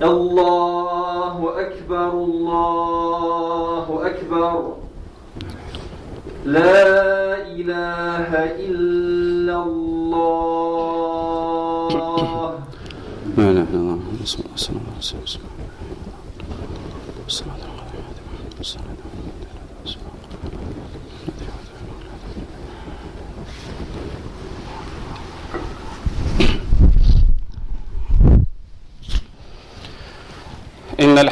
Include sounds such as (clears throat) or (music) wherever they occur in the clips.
Allahu Ekber, Allahu Ekber. La ilahe illallah. La ilahe illallah. Bismillahirrahmanirrahim.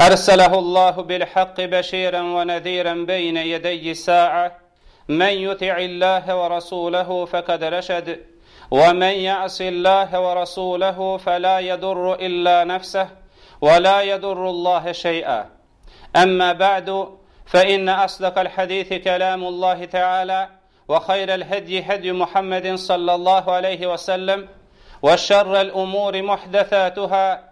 أرسله الله بالحق بشيرا ونذيرا بين يدي الساعة. من يطع الله ورسوله فقد رشد ومن يعص الله ورسوله فلا يضر إلا نفسه ولا يضر الله شيئا. أما بعد فإن أصدق الحديث كلام الله تعالى وخير الهدي هدي محمد صلى الله عليه وسلم وشر الأمور محدثاتها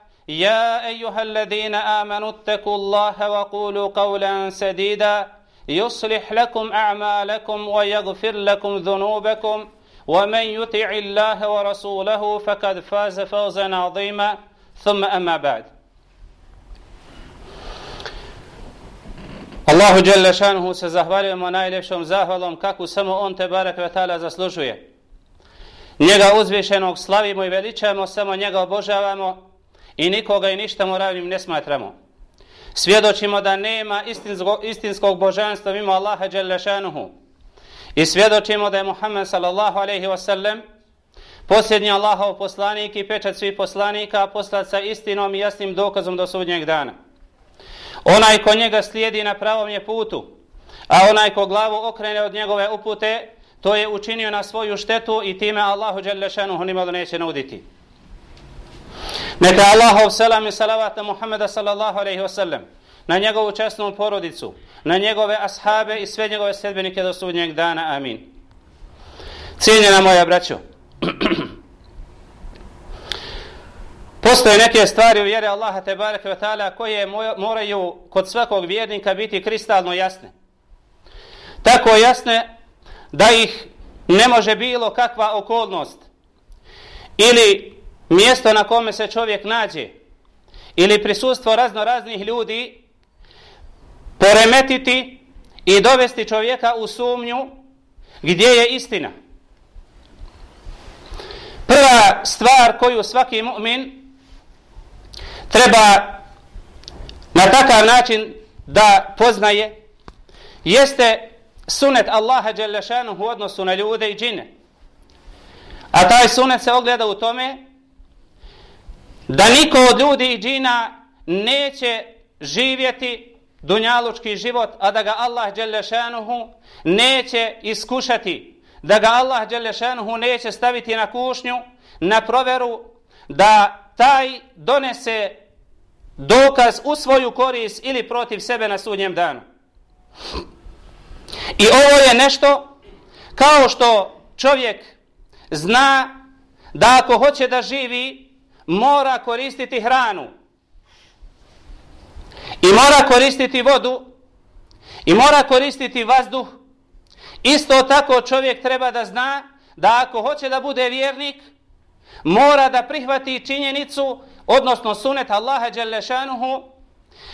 يا أيها الذين آمنوا اتقوا الله وقولوا قولا سديدا يصلح لكم أعمالكم ويغفر لكم ذنوبكم ومن يطع الله ورسوله فقد فاز فوزا عظيما ثم أما بعد Allahu dželle šanuhu se zahvaljujemo najljepšom zahvalom kako samo on te barek ve taala zaslužuje. Njega uzvišenog slavimo i veličamo, samo njega obožavamo i nikoga i ništa mu ne smatramo. Svjedočimo da nema istinskog, istinskog božanstva mimo Allaha dželle. I svjedočimo da je Muhammed sallallahu alejhi ve sellem posljednji Allahov poslanik i pečat svih poslanika poslat sa istinom i jasnim dokazom do sudnjeg dana. Onaj ko njega slijedi na pravom je putu, a onaj ko glavu okrene od njegove upute, to je učinio na svoju štetu i time Allahu Đelešanuhu nimalo neće nuditi. Neka Allahov selam i salavat na Muhammeda sallallahu alaihi wasallam, na njegovu čestnu porodicu, na njegove ashabe i sve njegove sedbenike do sudnjeg dana. Amin. Cijenjena moja braćo, (clears throat) Postoje neke stvari u vjere Allaha te bareke ve taala koje moraju kod svakog vjernika biti kristalno jasne. Tako jasne da ih ne može bilo kakva okolnost ili mjesto na kome se čovjek nađe ili prisustvo razno raznih ljudi poremetiti i dovesti čovjeka u sumnju gdje je istina. Prva stvar koju svaki mu'min treba na takav način da poznaje jeste sunet Allaha Đelešanu u odnosu na ljude i džine. A taj sunet se ogleda u tome da niko od ljudi i džina neće živjeti dunjalučki život, a da ga Allah Đelešanuhu neće iskušati, da ga Allah Đelešanuhu neće staviti na kušnju, na proveru, da taj donese dokaz u svoju korist ili protiv sebe na sudnjem danu. I ovo je nešto kao što čovjek zna da ako hoće da živi, mora koristiti hranu. I mora koristiti vodu. I mora koristiti vazduh, isto tako čovjek treba da zna da ako hoće da bude vjernik, mora da prihvati činjenicu, odnosno sunet Allaha Đelešanuhu,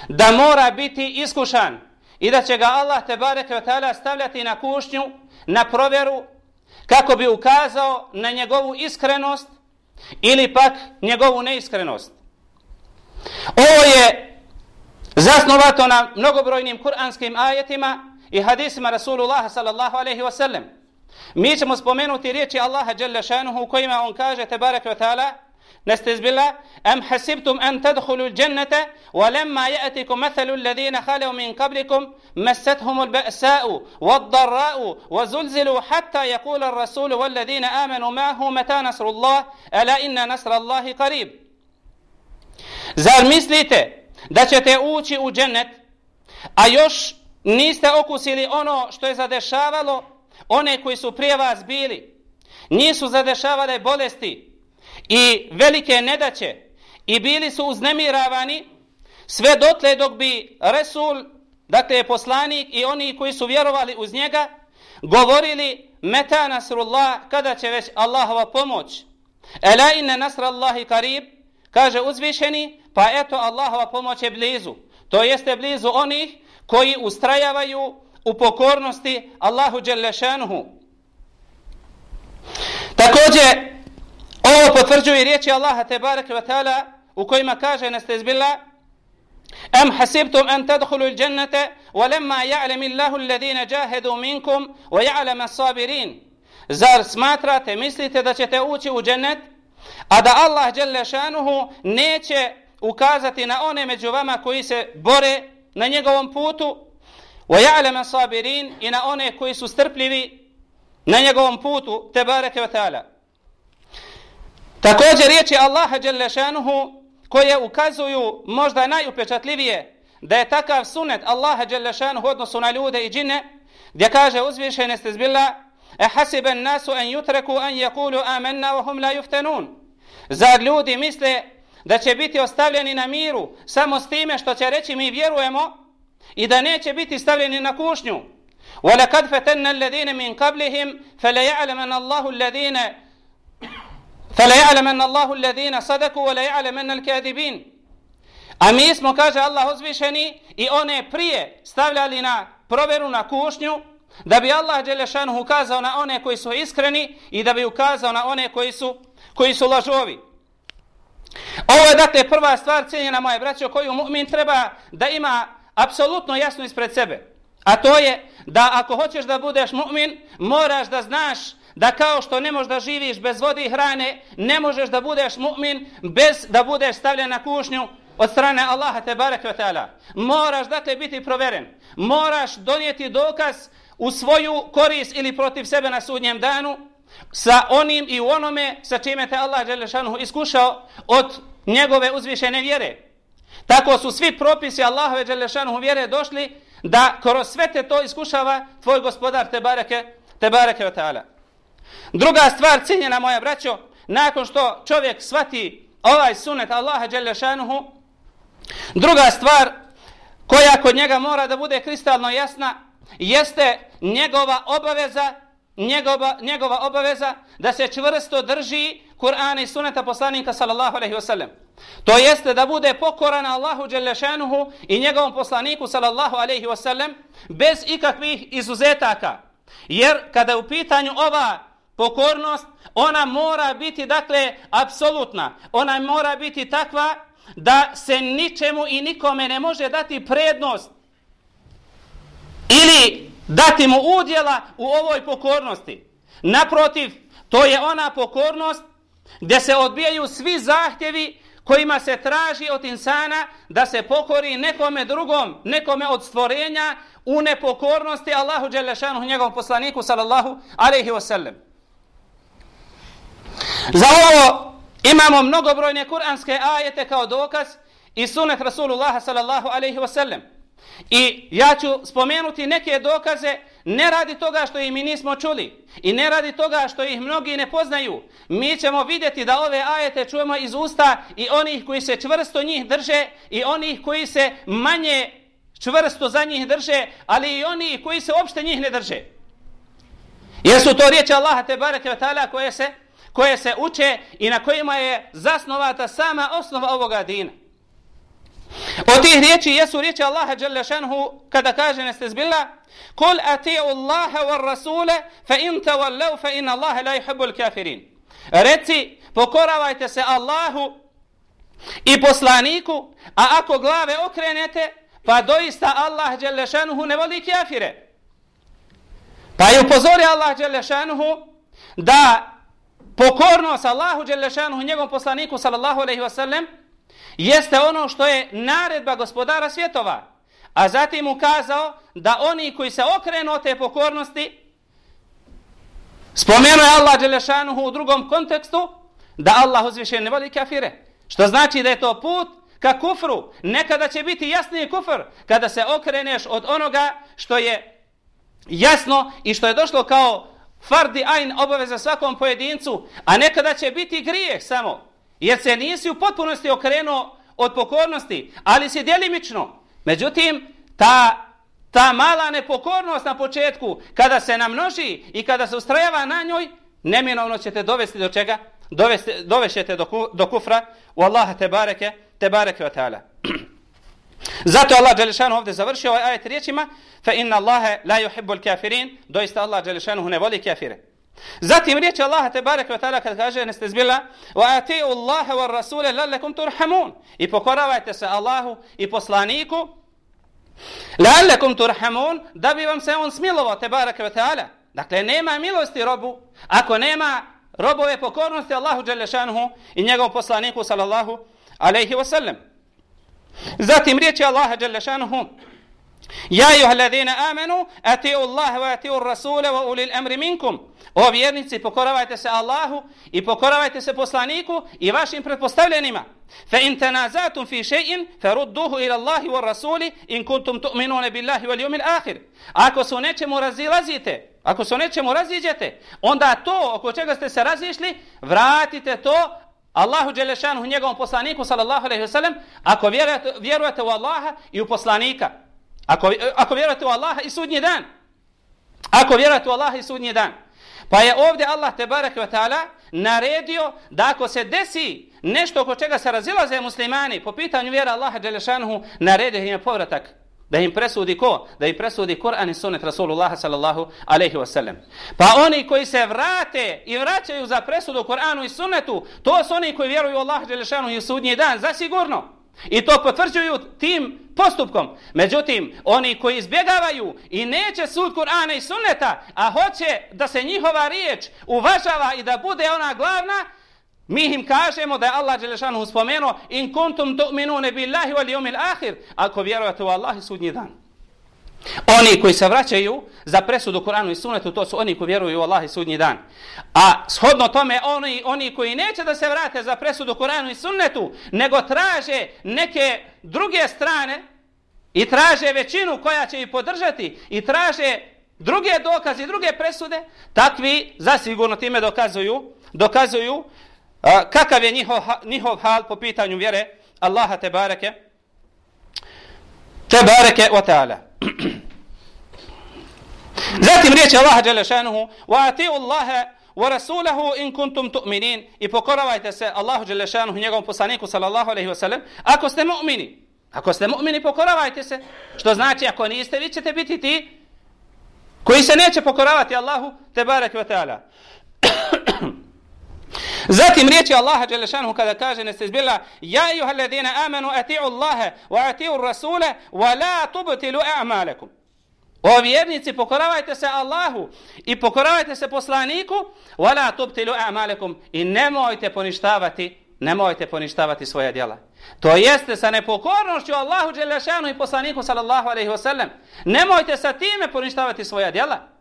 da mora biti iskušan i da će ga Allah te barek taala stavljati na kušnju, na provjeru kako bi ukazao na njegovu iskrenost ili pak njegovu neiskrenost. Ovo je zasnovato na mnogobrojnim kuranskim ajetima i hadisima Rasulullah sallallahu alaihi wa sallam. Mi ćemo spomenuti riječi Allaha Đelešanuhu u kojima on kaže tebarek ve taala نستزبلا أم حسبتم أن تدخلوا الجنة ولما يأتكم مثل الذين خلوا من قبلكم مستهم البأساء والضراء وزلزلوا حتى يقول الرسول والذين آمنوا معه متى نصر الله ألا إن نصر الله قريب Zar mislite da ćete ući u džennet, a još niste okusili ono što je zadešavalo one koji su prije vas bili? Nisu zadešavale bolesti, i velike nedaće i bili su uznemiravani sve dotle dok bi Resul, dakle poslanik i oni koji su vjerovali uz njega, govorili meta nasrullah kada će već Allahova pomoć. Ela inne nasrallahi karib, kaže uzvišeni, pa eto Allahova pomoć je blizu. To jeste blizu onih koji ustrajavaju u pokornosti Allahu Đelešanuhu. Također, Ovo potvrđuje riječi Allaha te bareke ve taala u kojima kaže nestezbilla Am hasibtum an tadkhulu al-jannata wa lamma ya'lam Allahu alladhina jahadu minkum wa ya'lam as-sabirin. Zar smatrate mislite da ćete ući u džennet a da Allah dželle šanuhu neće ukazati na one među vama koji se bore na njegovom putu? Wa ya'lam as-sabirin i na one koji su strpljivi na njegovom putu te bareke ve taala. Također riječi Allaha Đelešanuhu koje ukazuju možda najupečatljivije da je takav sunet Allaha Đelešanuhu odnosu na ljude i džine gdje kaže uzvišene ste zbila e hasiben nasu en jutreku en jakulu amenna wa hum la juftenun Zar ljudi misle da će biti ostavljeni na miru samo s time što će reći mi vjerujemo i da neće biti stavljeni na kušnju ولقد فتنا الذين من قبلهم فليعلمن الله الذين فلا يعلمن الله الذين صدقوا ولا يعلمن الكاذبين A mi smo, kaže Allah uzvišeni, i one prije stavljali na proveru na kušnju, da bi Allah Đelešanu ukazao na one koji su iskreni i da bi ukazao na one koji su, koji su lažovi. Ovo je dakle prva stvar cijenjena moje braće koju mu'min treba da ima apsolutno jasno ispred sebe. A to je da ako hoćeš da budeš mu'min, moraš da znaš da kao što ne možeš da živiš bez vode i hrane, ne možeš da budeš mu'min bez da budeš stavljen na kušnju od strane Allaha te bareke taala. Moraš dakle biti proveren. Moraš donijeti dokaz u svoju korist ili protiv sebe na sudnjem danu sa onim i u onome sa čime te Allah Đelešanuhu iskušao od njegove uzvišene vjere. Tako su svi propisi Allahove Đelešanuhu vjere došli da kroz sve te to iskušava tvoj gospodar te bareke te bareke ve taala. Druga stvar, cijenjena moja braćo, nakon što čovjek svati ovaj sunet Allaha Đelešanuhu, druga stvar koja kod njega mora da bude kristalno jasna, jeste njegova obaveza njegova, njegova obaveza da se čvrsto drži Kur'ana i suneta poslanika sallallahu alaihi wasallam. To jeste da bude pokoran Allahu Đelešanuhu i njegovom poslaniku sallallahu alaihi wasallam bez ikakvih izuzetaka. Jer kada je u pitanju ova pokornost, ona mora biti, dakle, apsolutna. Ona mora biti takva da se ničemu i nikome ne može dati prednost ili dati mu udjela u ovoj pokornosti. Naprotiv, to je ona pokornost gdje se odbijaju svi zahtjevi kojima se traži od insana da se pokori nekome drugom, nekome od stvorenja u nepokornosti Allahu Đelešanu, njegovom poslaniku, sallallahu alaihi wasallam. Za ovo imamo mnogobrojne kuranske ajete kao dokaz i sunet Rasulullah sallallahu alaihi wasallam. I ja ću spomenuti neke dokaze ne radi toga što ih mi nismo čuli i ne radi toga što ih mnogi ne poznaju. Mi ćemo vidjeti da ove ajete čujemo iz usta i onih koji se čvrsto njih drže i onih koji se manje čvrsto za njih drže, ali i oni koji se uopšte njih ne drže. Jesu to riječi Allaha te bareke ta'ala koje se koje se uče i na kojima je zasnovata sama osnova ovoga dina. Od tih riječi jesu riječi Allaha dželle šanhu kada kaže nestezbilla Kul ati'u Allaha war rasule fa in tawallaw fa inna Allaha la yuhibbul kafirin. Reci pokoravajte se Allahu i poslaniku, a ako glave okrenete, pa doista Allah dželle šanhu ne voli kafire. Pa je upozori Allah dželle šanhu da pokornost Allahu Đelešanu, njegovom poslaniku sallallahu alejhi ve sellem jeste ono što je naredba gospodara svjetova. A zatim ukazao da oni koji se okrenu od te pokornosti, spomenuo je Allah Đelešanuhu u drugom kontekstu, da Allah uzviše ne voli kafire. Što znači da je to put ka kufru. Nekada će biti jasniji kufr kada se okreneš od onoga što je jasno i što je došlo kao fardi ajn obaveza svakom pojedincu, a nekada će biti grijeh samo. Jer se nisi u potpunosti okrenuo od pokornosti, ali si djelimično. Međutim, ta, ta mala nepokornost na početku, kada se namnoži i kada se ustrajava na njoj, neminovno ćete dovesti do čega? Dovesti, dovešćete do, do kufra u Allaha te bareke, te bareke wa ta'ala. Zato Allah Đelešanu ovdje završio ovaj ajet riječima fa inna Allahe la yuhibbul kafirin doista Allah Đelešanu ne voli kafire. Zatim riječi Allaha te barek ve taala kad kaže neste zbila? Wa atiu Allaha wa rasule lalakum turhamun. I pokoravajte se Allahu i poslaniku lallekum turhamun da bi vam se on smilovao te barek ve taala. Dakle nema milosti robu. Ako nema robove pokornosti Allahu Đelešanu i njegovom poslaniku sallallahu alejhi ve sellem zatim riječi Allaha Đalešanuhu, Ja juha ladina amanu atiu Allah wa atiu ar-rasul wa ulil amri minkum. O vjernici, pokoravajte se Allahu i pokoravajte se poslaniku i vašim pretpostavljenima. Fa in tanazatum fi shay'in farudduhu ila Allahi wa rasuli in kuntum tu'minuna billahi wal yawmil akhir. Ako se nečemu razilazite, ako se nečemu raziđete, onda to oko čega ste se razišli, vratite to Allahu dželešanu njegovom poslaniku sallallahu alejhi ve sellem, ako vjerujete, vjerujete u Allaha i u poslanika. Ako, eh, ako vjerujete u Allaha i sudnji dan. Ako vjerujete u Allaha i sudnji dan. Pa je ovdje Allah te barek ve ta'ala naredio da ako se desi nešto oko čega se razilaze muslimani po pitanju vjera Allaha Đelešanuhu naredio im je povratak. Da im presudi ko? Da im presudi Kur'an i sunet Rasulullah sallallahu alaihi wasallam. Pa oni koji se vrate i vraćaju za presudu Kur'anu i sunnetu, to su oni koji vjeruju u Allah Đelešanu i sudnji dan, zasigurno. I to potvrđuju tim postupkom. Međutim, oni koji izbjegavaju i neće sud Kur'ana i sunneta, a hoće da se njihova riječ uvažava i da bude ona glavna, mi im kažemo da je Allah Đelešanu spomenuo in kuntum tu'minune billahi wal yawmil akhir ako vjerujete u Allah i sudnji dan. Oni koji se vraćaju za presudu Kur'anu i Sunnetu, to su oni koji vjeruju u Allah i sudnji dan. A shodno tome, oni, oni koji neće da se vrate za presudu Kur'anu i Sunnetu, nego traže neke druge strane i traže većinu koja će ih podržati i traže druge dokaze i druge presude, takvi zasigurno time dokazuju, dokazuju a, kakav je njihov, njihov hal po pitanju vjere Allaha te bareke, te bareke wa ta'ala. (clears throat) Zatim riječ Allaha dželle šanehu: "Wa atiu Allaha wa rasulahu in kuntum tu'minin." I pokoravajte se Allahu dželle šanehu njegovom poslaniku sallallahu alejhi ve sellem, ako ste mu'mini. Ako ste mu'mini, pokoravajte se. Što znači ako niste, vi ćete biti ti koji se neće pokoravati Allahu te bareke ve taala. Zatim riječi Allaha dželle kada kaže neste izbila: "Ja ejuhalladina amanu atiu Allaha wa atiu Rasule wa la tubtilu a'malakum." O vjernici, pokoravajte se Allahu i pokoravajte se poslaniku, wala tubtilu a'malakum i nemojte poništavati, nemojte poništavati svoja djela. To jeste sa nepokornošću Allahu dželešanu i poslaniku sallallahu alejhi ve sellem. Nemojte sa time poništavati svoja djela.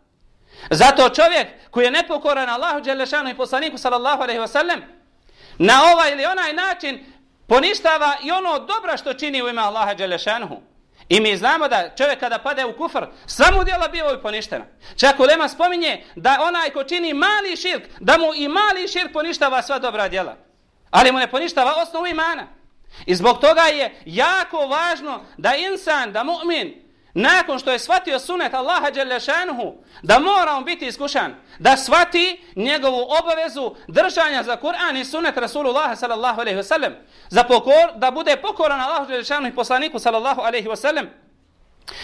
Zato čovjek koji je nepokoran Allahu Đelešanu i poslaniku sallallahu alejhi ve sellem na ovaj ili onaj način poništava i ono dobro što čini u ime Allaha Đelešanu. I mi znamo da čovjek kada pade u kufr, sva mu djela biva i poništena. Čak Ulema spominje da onaj ko čini mali širk, da mu i mali širk poništava sva dobra djela. Ali mu ne poništava osnovu imana. I zbog toga je jako važno da insan, da mu'min, nakon što je shvatio sunet Allaha Đelešanuhu, da mora on biti iskušan, da shvati njegovu obavezu držanja za Kur'an i sunet Rasulullah sallallahu alaihi wasallam, za pokor, da bude pokoran Allahu Đelešanuhu i poslaniku sallallahu alaihi wasallam,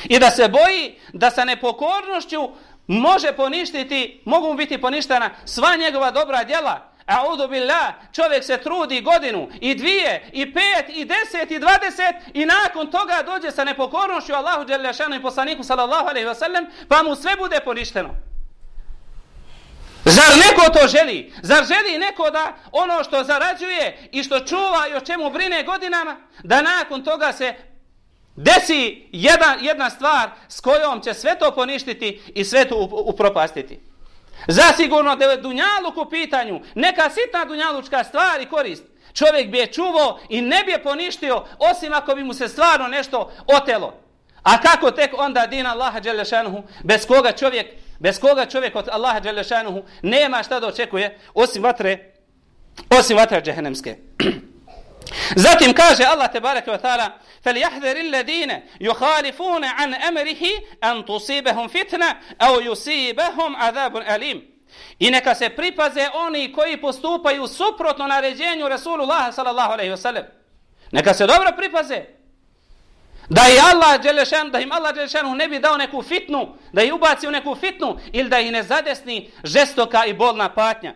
i da se boji da sa nepokornošću može poništiti, mogu biti poništena sva njegova dobra djela, A'udhu billah, čovjek se trudi godinu i dvije i pet i deset i dvadeset i nakon toga dođe sa nepokornošću Allahu Đelešanu i poslaniku sallallahu alaihi wa sallam pa mu sve bude poništeno. Zar neko to želi? Zar želi neko da ono što zarađuje i što čuva i o čemu brine godinama, da nakon toga se desi jedna, jedna stvar s kojom će sve to poništiti i sve to upropastiti? Zasigurno da je dunjaluk u pitanju, neka sitna dunjalučka stvar i korist, čovjek bi je čuvao i ne bi je poništio, osim ako bi mu se stvarno nešto otelo. A kako tek onda din Allaha Đelešanuhu, bez koga čovjek, bez koga čovjek od Allaha Đelešanuhu nema šta da očekuje, osim vatre, osim vatre džehennemske. (clears throat) Zatim kaže Allah tebareke ve taala: "Fel alladine yukhalifuna an amrihi an tusibahum fitna aw yusibahum adhabun alim." I neka se pripaze oni koji postupaju suprotno naređenju Rasulullah sallallahu alejhi ve sellem. Neka se dobro pripaze. Da i Allah Đelešan, da im Allah Đelešan ne bi dao neku fitnu, da ih ubaci u neku fitnu ili da ih ne zadesni žestoka i bolna patnja.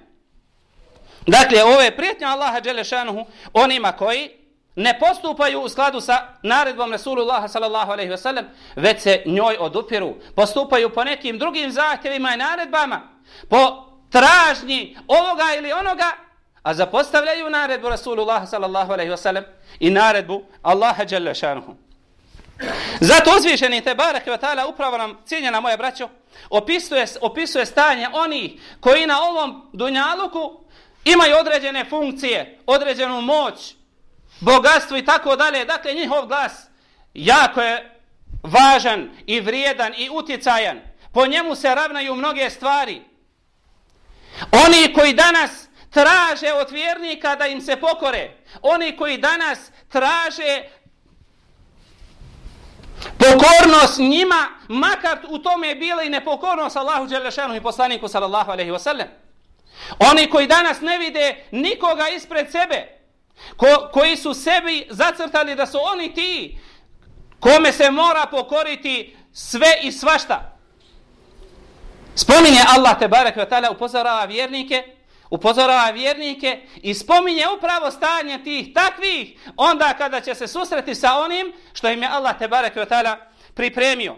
Dakle, ovo je prijetnja Allaha Đelešanuhu onima koji ne postupaju u skladu sa naredbom Resulullaha sallallahu alaihi ve sellem, već se njoj odupiru. Postupaju po nekim drugim zahtjevima i naredbama, po tražnji ovoga ili onoga, a zapostavljaju naredbu Resulullaha sallallahu alaihi ve sellem i naredbu Allaha Đelešanuhu. Zato uzvišeni te barak i vatala upravo nam cijenjena moja braćo opisuje, opisuje stanje onih koji na ovom dunjaluku imaju određene funkcije, određenu moć, bogatstvo i tako dalje. Dakle, njihov glas jako je važan i vrijedan i utjecajan. Po njemu se ravnaju mnoge stvari. Oni koji danas traže od vjernika da im se pokore, oni koji danas traže pokornost njima, makar u tome je bila i nepokornost Allahu Đelešanu i poslaniku sallallahu alaihi wasallam. sallam. Oni koji danas ne vide nikoga ispred sebe, ko, koji su sebi zacrtali da su oni ti kome se mora pokoriti sve i svašta. Spominje Allah te barek ve taala upozorava vjernike, upozorava vjernike i spominje upravo stanje tih takvih onda kada će se susreti sa onim što im je Allah te barek ve taala pripremio.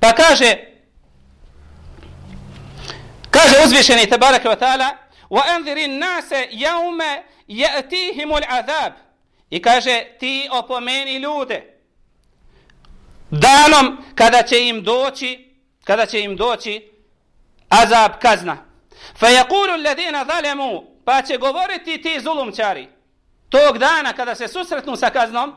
Pa kaže kaže uzvišeni te barek ve taala wa anzirin nase yawma ya'tihimul azab i kaže ti opomeni ljude danom kada će im doći kada će im doći azab kazna. Fa yaqulu alladhina zalamu pa će govoriti ti zulumčari. Tog dana kada se susretnu sa kaznom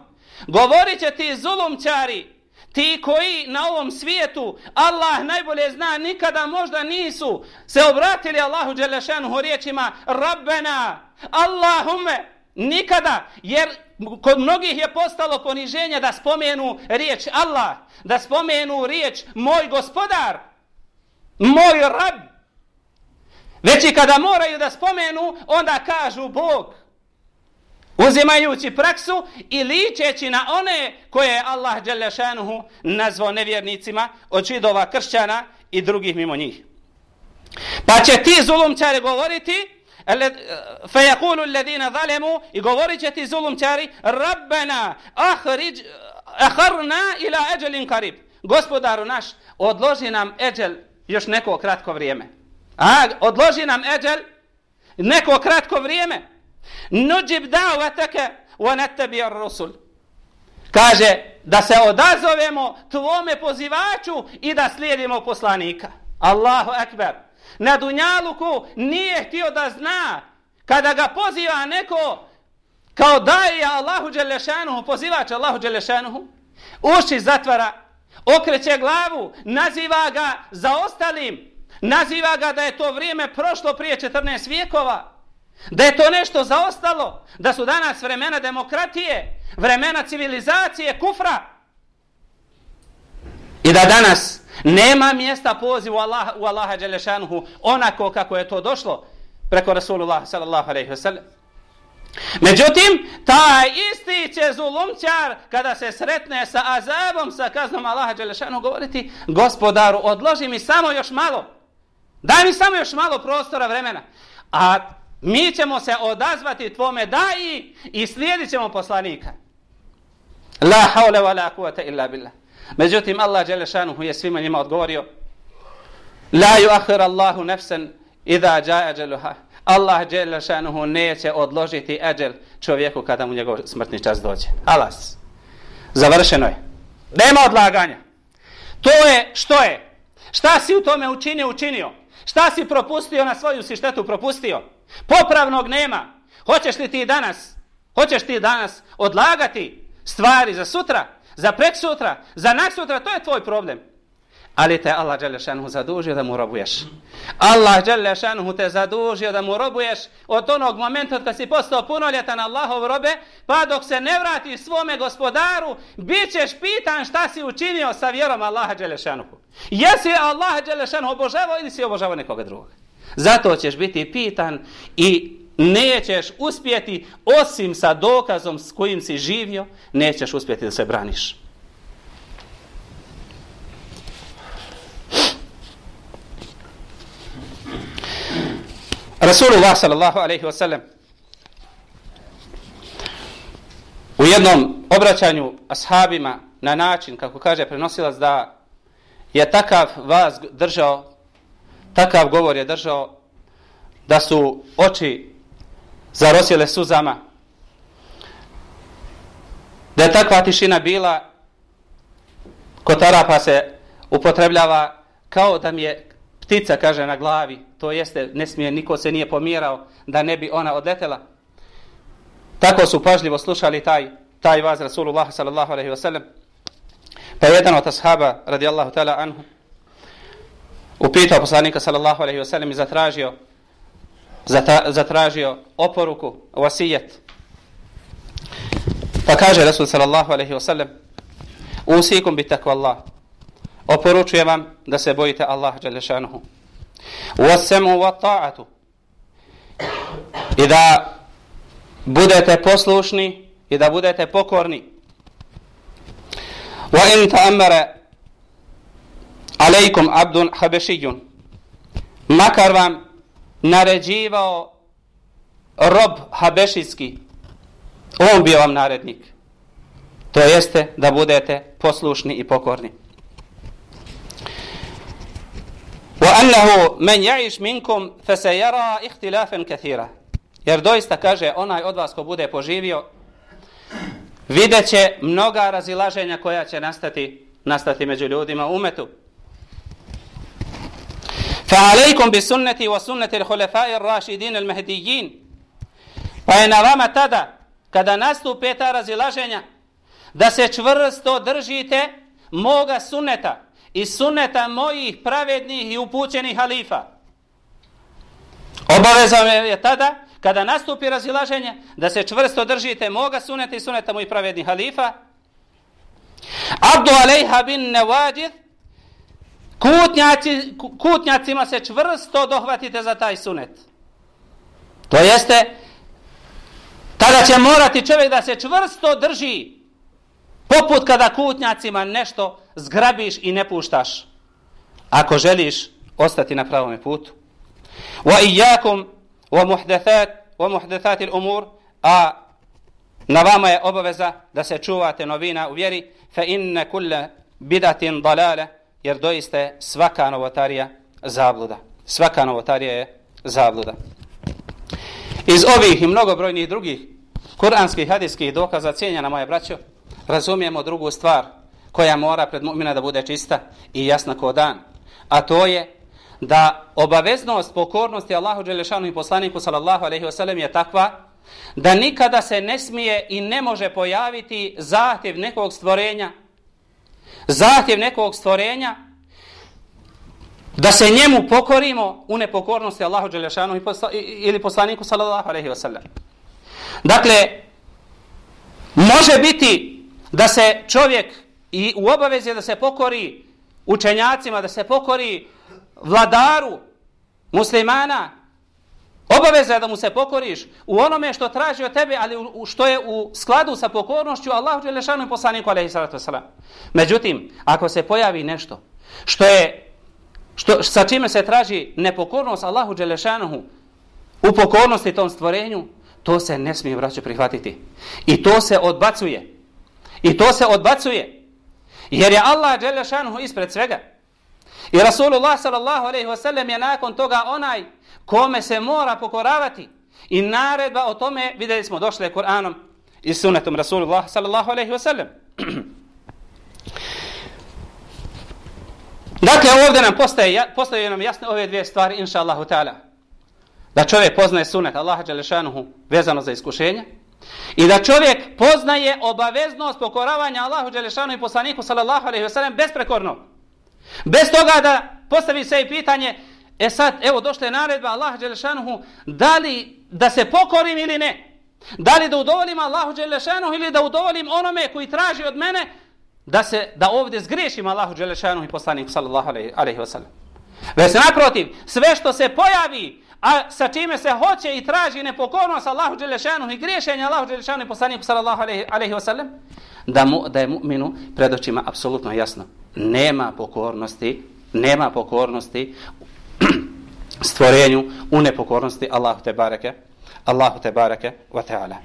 govorit će ti zulumčari ti koji na ovom svijetu Allah najbolje zna nikada možda nisu se obratili Allahu Đelešanu riječima Rabbena Allahume nikada. Jer kod mnogih je postalo poniženje da spomenu riječ Allah da spomenu riječ moj gospodar moj rab već i kada moraju da spomenu onda kažu Bog uzimajući praksu i ličeći na one koje je Allah Đelešanuhu nazvao nevjernicima od židova kršćana i drugih mimo njih. Pa će ti zulumčari govoriti فَيَقُولُ الَّذِينَ ظَلَمُوا i govorit će ti zulumčari رَبَّنَا أَخَرْنَا إِلَا أَجَلٍ قَرِبٍ Gospodaru naš, odloži nam eđel još neko kratko vrijeme. A, odloži nam eđel neko kratko vrijeme. Nuđib davataka wa nattabi ar rusul. Kaže da se odazovemo tvome pozivaču i da slijedimo poslanika. Allahu ekber. Na Dunjaluku nije htio da zna kada ga poziva neko kao daje Allahu Đelešanuhu, pozivač Allahu Đelešanuhu, uši zatvara, okreće glavu, naziva ga za ostalim, naziva ga da je to vrijeme prošlo prije 14 vijekova, Da je to nešto zaostalo, da su danas vremena demokratije, vremena civilizacije, kufra. I da danas nema mjesta pozivu Allah, u Allaha Đelešanuhu onako kako je to došlo preko Rasulullah sallallahu alaihi wa sallam. Međutim, taj isti će zulumćar kada se sretne sa azabom, sa kaznom Allaha Đelešanu govoriti gospodaru, odloži mi samo još malo. Daj mi samo još malo prostora vremena. A mi ćemo se odazvati tvome daji i slijedit ćemo poslanika. La haule wa la kuvata illa billah. Međutim, Allah Đelešanuhu je svima njima odgovorio La ju ahir Allahu nefsen idha džaja dželuha. Allah Đelešanuhu neće odložiti eđel čovjeku kada mu njegov smrtni čas dođe. Alas. Završeno je. Nema odlaganja. To je što je. Šta si u tome učinio, učinio. Šta si propustio na svoju si štetu propustio. Popravnog nema. Hoćeš li ti danas, hoćeš ti danas odlagati stvari za sutra, za prek sutra, za nak sutra, to je tvoj problem ali te Allah dželle zadužio da mu robuješ. Allah dželle te zadužio da mu robuješ od onog momenta kad si postao punoljetan Allahov robe, pa dok se ne vrati svome gospodaru, bićeš pitan šta si učinio sa vjerom Allaha dželle. Jesi Allah dželle obožavao ili si obožavao nekoga drugog? Zato ćeš biti pitan i nećeš uspjeti osim sa dokazom s kojim si živio, nećeš uspjeti da se braniš. Rasulullah sallallahu alaihi wasallam u jednom obraćanju ashabima na način, kako kaže prenosilac, da je takav vas držao, takav govor je držao, da su oči zarosile suzama, da je takva tišina bila, kod Arapa se upotrebljava kao da mi je ptica, kaže, na glavi, to jeste, ne smije, niko se nije pomjerao da ne bi ona odletela. Tako su pažljivo slušali taj, taj vaz Rasulullah sallallahu alaihi wa sallam. Pa jedan od ashaba, radijallahu ta'ala anhu, upitao poslanika sallallahu alaihi wa sallam i zatražio, zata, zatražio oporuku, vasijet. Pa kaže Rasul sallallahu alaihi wa sallam, usikum bi takva Allah, oporučujem vam da se bojite Allah dželešanuhu. Wasemu wa ta'atu. I da budete poslušni i da budete pokorni. Wa in ta'amara alejkum abdun habešijun. Makar vam naređivao rob habešijski, on bio vam narednik. To jeste da budete poslušni i pokorni. وأنه من يعيش منكم فسيرى اختلافا كثيرا jer doista kaže onaj od vas ko bude poživio vidjet će mnoga razilaženja koja će nastati nastati među ljudima u umetu فعليكم بسنتي وسنة الخلفاء الراشدين المهديين pa je na vama tada kada nastupe ta razilaženja da se čvrsto držite moga sunneta i suneta mojih pravednih i upućenih halifa. Obaveza je tada, kada nastupi razilaženje, da se čvrsto držite moga suneta i suneta mojih pravednih halifa. Abdu alejha bin nevadjid, kutnjaci, kutnjacima se čvrsto dohvatite za taj sunet. To jeste, tada će morati čovjek da se čvrsto drži Poput kada kutnjacima nešto zgrabiš i ne puštaš. Ako želiš ostati na pravom putu. Wa iyyakum wa muhdathat wa muhdathat al-umur a na vama je obaveza da se čuvate novina u vjeri fa inna kulla bidatin dalala jer doista svaka novotarija zabluda. Svaka novotarija je zabluda. Iz ovih i mnogobrojnih drugih kuranskih hadijskih dokaza cijenjena moje braćo, razumijemo drugu stvar koja mora pred mu'mina da bude čista i jasna ko dan. A to je da obaveznost pokornosti Allahu Đelešanu i poslaniku sallallahu alaihi wasallam je takva da nikada se ne smije i ne može pojaviti zahtjev nekog stvorenja zahtjev nekog stvorenja da se njemu pokorimo u nepokornosti Allahu Đelešanu ili poslaniku sallallahu alaihi wa sallam. Dakle, može biti da se čovjek i u obavezi da se pokori učenjacima, da se pokori vladaru muslimana, obaveza je da mu se pokoriš u onome što traži od tebe, ali u, što je u skladu sa pokornošću Allahu Đelešanu i poslaniku alaihi sallatu wasalam. Međutim, ako se pojavi nešto što je što, sa čime se traži nepokornost Allahu Đelešanu u pokornosti tom stvorenju, to se ne smije vraću prihvatiti. I to se odbacuje. I to se odbacuje. Jer je Allah Đelešanu ispred svega. I Rasulullah sallallahu alaihi wasallam je nakon toga onaj kome se mora pokoravati. I naredba o tome vidjeli smo došle Kur'anom i sunetom Rasulullah sallallahu alaihi wasallam. (clears throat) Dakle, ovdje nam postaje, postaje nam jasne ove dvije stvari, inša Allahu ta'ala. Da čovjek poznaje sunet Allaha Đelešanuhu vezano za iskušenje i da čovjek poznaje obaveznost pokoravanja Allahu Đelešanuhu i poslaniku sallallahu alaihi wasallam besprekorno. Bez toga da postavi se i pitanje, e sad, evo došla je naredba Allah Đelešanuhu, da li da se pokorim ili ne? Da li da udovolim Allahu Đelešanuhu ili da udovolim onome koji traži od mene da se da ovdje zgriješimo Allahu dželešanu i poslaniku sallallahu alejhi ve sellem. Već naprotiv, sve što se pojavi, a sa čime se hoće i traži nepokornost Allahu dželešanu i griješenje Allahu dželešanu i poslaniku sallallahu alejhi ve sellem, da mu da je mu'minu pred očima apsolutno jasno. Nema pokornosti, nema pokornosti (clears throat) stvorenju u nepokornosti Allahu te bareke, Allahu te bareke ve taala.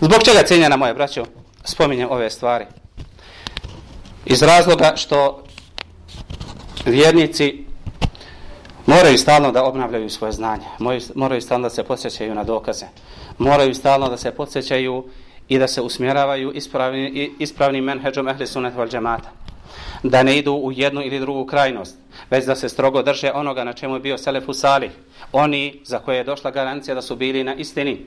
Zbog čega cijenjena moje braćo, spominjem ove stvari. Iz razloga što vjernici moraju stalno da obnavljaju svoje znanje, moraju stalno da se podsjećaju na dokaze, moraju stalno da se podsjećaju i da se usmjeravaju ispravni, ispravnim menheđom ehli sunet val džemata. Da ne idu u jednu ili drugu krajnost, već da se strogo drže onoga na čemu je bio Selefu Salih. Oni za koje je došla garancija da su bili na istini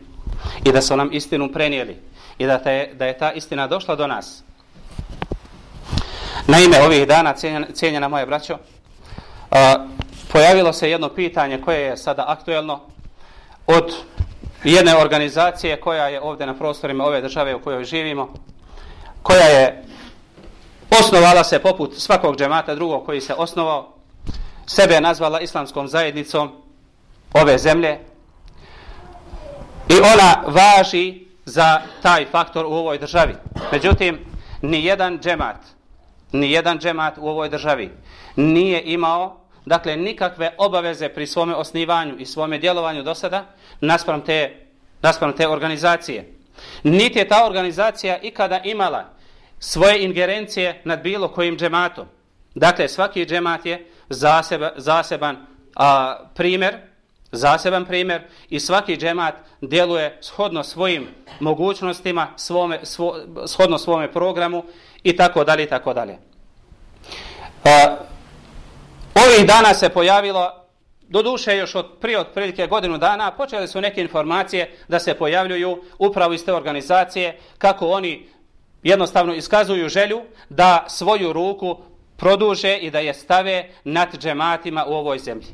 i da su nam istinu prenijeli i da, te, da je ta istina došla do nas. Na ime ovih dana, cijenjena, cijenjena moje braćo, a, pojavilo se jedno pitanje koje je sada aktuelno od jedne organizacije koja je ovdje na prostorima ove države u kojoj živimo, koja je osnovala se poput svakog džemata drugog koji se osnovao, sebe je nazvala islamskom zajednicom ove zemlje i ona važi za taj faktor u ovoj državi. Međutim, ni jedan džemat, ni jedan džemat u ovoj državi nije imao dakle nikakve obaveze pri svome osnivanju i svome djelovanju do sada naspram te, naspram te organizacije. Niti je ta organizacija ikada imala svoje ingerencije nad bilo kojim džematom. Dakle, svaki džemat je zaseba, zaseban a, primjer zaseban primjer i svaki džemat djeluje shodno svojim mogućnostima, svome, svo, shodno svome programu i tako dalje i tako dalje. Ovih dana se pojavilo, do duše još od prije otprilike godinu dana, počeli su neke informacije da se pojavljuju upravo iz te organizacije, kako oni jednostavno iskazuju želju da svoju ruku produže i da je stave nad džematima u ovoj zemlji.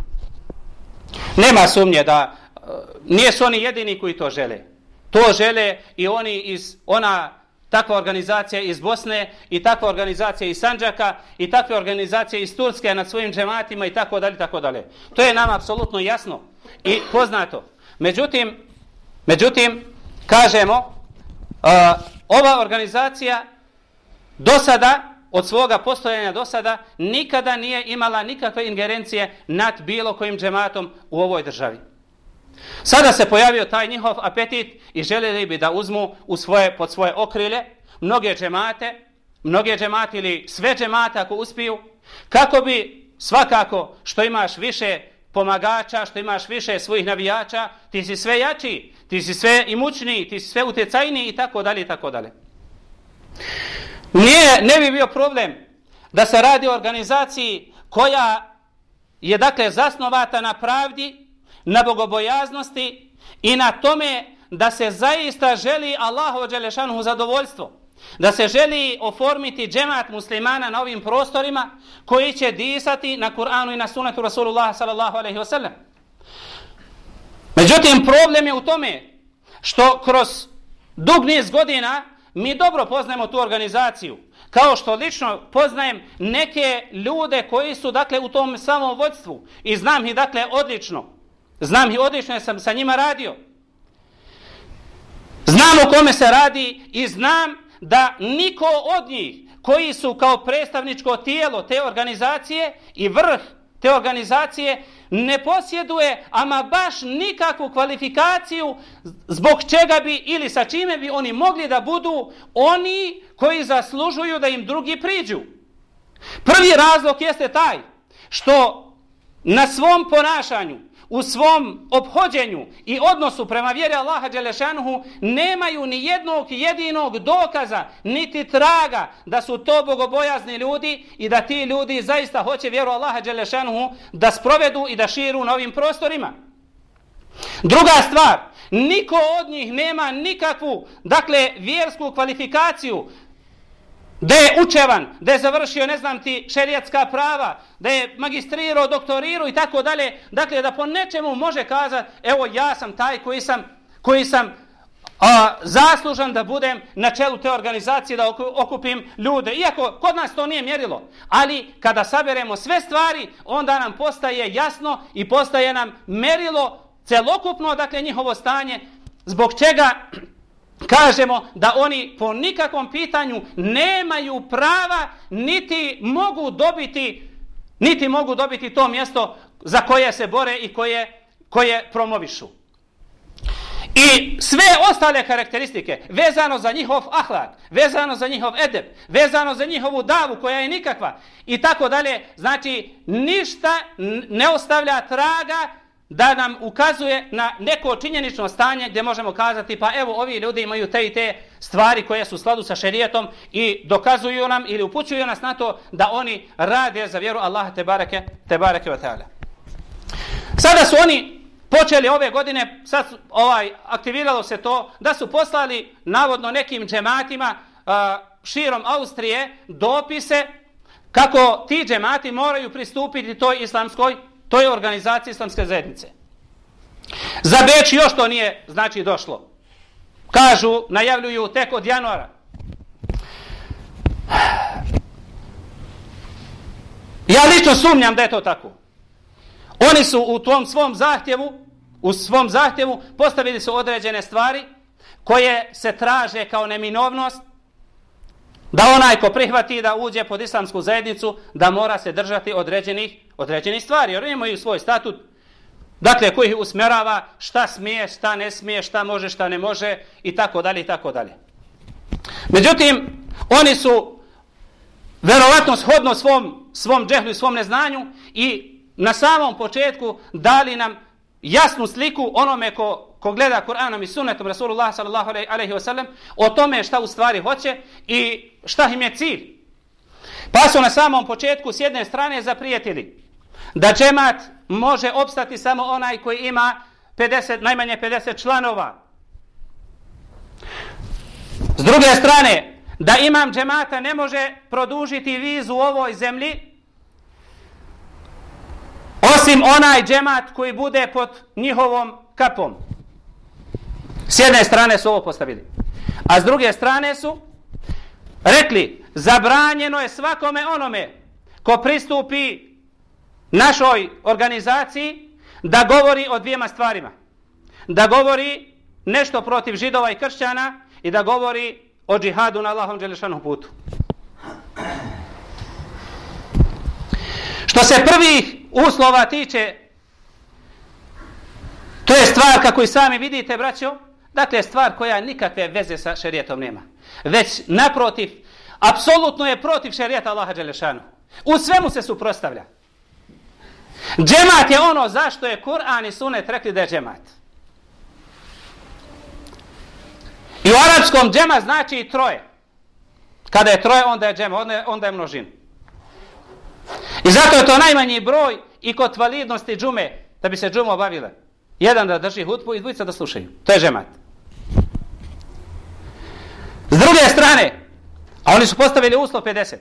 Nema sumnje da e, nije su oni jedini koji to žele. To žele i oni iz ona takva organizacija iz Bosne i takva organizacija iz Sanđaka i takve organizacije iz Turske nad svojim džematima i tako dalje, tako dalje. To je nama apsolutno jasno i poznato. Međutim, međutim kažemo, uh, ova organizacija do sada od svoga postojanja do sada nikada nije imala nikakve ingerencije nad bilo kojim džematom u ovoj državi. Sada se pojavio taj njihov apetit i željeli bi da uzmu u svoje, pod svoje okrilje mnoge džemate, mnoge džemate ili sve džemate ako uspiju, kako bi svakako što imaš više pomagača, što imaš više svojih navijača, ti si sve jači, ti si sve imućniji, ti si sve utjecajniji i tako dalje i tako dalje. Nije, ne bi bio problem da se radi o organizaciji koja je dakle zasnovata na pravdi, na bogobojaznosti i na tome da se zaista želi Allahovo Đelešanu zadovoljstvo. da se želi oformiti džemat muslimana na ovim prostorima koji će disati na Kur'anu i na sunetu Rasulullah sallallahu alaihi wasallam. Međutim, problem je u tome što kroz dug niz godina mi dobro poznajemo tu organizaciju. Kao što lično poznajem neke ljude koji su dakle u tom samom vodstvu i znam ih dakle odlično. Znam ih odlično sam sa njima radio. Znam o kome se radi i znam da niko od njih koji su kao predstavničko tijelo te organizacije i vrh te organizacije ne posjeduje ama baš nikakvu kvalifikaciju zbog čega bi ili sa čime bi oni mogli da budu oni koji zaslužuju da im drugi priđu. Prvi razlog jeste taj što na svom ponašanju u svom obhođenju i odnosu prema vjeri Allaha Đelešanuhu nemaju ni jednog jedinog dokaza, niti traga da su to bogobojazni ljudi i da ti ljudi zaista hoće vjeru Allaha Đelešanuhu da sprovedu i da širu na ovim prostorima. Druga stvar, niko od njih nema nikakvu, dakle, vjersku kvalifikaciju da je učevan, da je završio, ne znam ti, šerijatska prava, da je magistrirao, doktorirao i tako dalje. Dakle, da po nečemu može kazati, evo ja sam taj koji sam, koji sam a, zaslužan da budem na čelu te organizacije, da okupim ljude. Iako kod nas to nije mjerilo. Ali kada saberemo sve stvari, onda nam postaje jasno i postaje nam merilo celokupno, dakle, njihovo stanje, zbog čega kažemo da oni po nikakvom pitanju nemaju prava niti mogu dobiti niti mogu dobiti to mjesto za koje se bore i koje, koje promovišu. I sve ostale karakteristike, vezano za njihov ahlak, vezano za njihov edeb, vezano za njihovu davu koja je nikakva i tako dalje, znači ništa ne ostavlja traga da nam ukazuje na neko činjenično stanje gdje možemo kazati pa evo ovi ljudi imaju te i te stvari koje su u skladu sa šerijetom i dokazuju nam ili upućuju nas na to da oni rade za vjeru Allaha te bareke te bareke ta'ala. Sada su oni počeli ove godine, sad ovaj aktiviralo se to da su poslali navodno nekim džematima a, širom Austrije dopise kako ti džemati moraju pristupiti toj islamskoj To je organizacija islamske zajednice. Za Beč još to nije znači došlo. Kažu, najavljuju tek od januara. Ja lično sumnjam da je to tako. Oni su u tom svom zahtjevu, u svom zahtjevu postavili su određene stvari koje se traže kao neminovnost da onaj ko prihvati da uđe pod islamsku zajednicu, da mora se držati određenih, određenih stvari. Jer imaju svoj statut, dakle, koji ih usmerava šta smije, šta ne smije, šta može, šta ne može, i tako dalje, i tako dalje. Međutim, oni su verovatno shodno svom, svom džehlu i svom neznanju i na samom početku dali nam jasnu sliku onome ko, ko gleda Kur'anom i sunnetom Rasulullah sallallahu alaihi wa sallam o tome šta u stvari hoće i šta im je cilj. Pa su na samom početku s jedne strane zaprijetili da džemat može opstati samo onaj koji ima 50, najmanje 50 članova. S druge strane, da imam džemata ne može produžiti vizu u ovoj zemlji osim onaj džemat koji bude pod njihovom kapom. S jedne strane su ovo postavili. A s druge strane su rekli, zabranjeno je svakome onome ko pristupi našoj organizaciji da govori o dvijema stvarima. Da govori nešto protiv židova i kršćana i da govori o džihadu na Allahom Đelešanu putu. Što se prvih uslova tiče, to je stvar kako i sami vidite, braćo, dakle stvar koja nikakve veze sa šerijetom nema. Već naprotiv, apsolutno je protiv šerijeta Allaha Đelešanu. U svemu se suprostavlja. Džemat je ono zašto je Kur'an i Sunet rekli da je džemat. I u arapskom džema znači troje. Kada je troje, onda je džema, onda je, onda je množina. I zato je to najmanji broj i kod validnosti džume, da bi se džuma obavila. Jedan da drži hutbu i dvojica da slušaju. To je žemat. S druge strane, A oni su postavili uslov 50.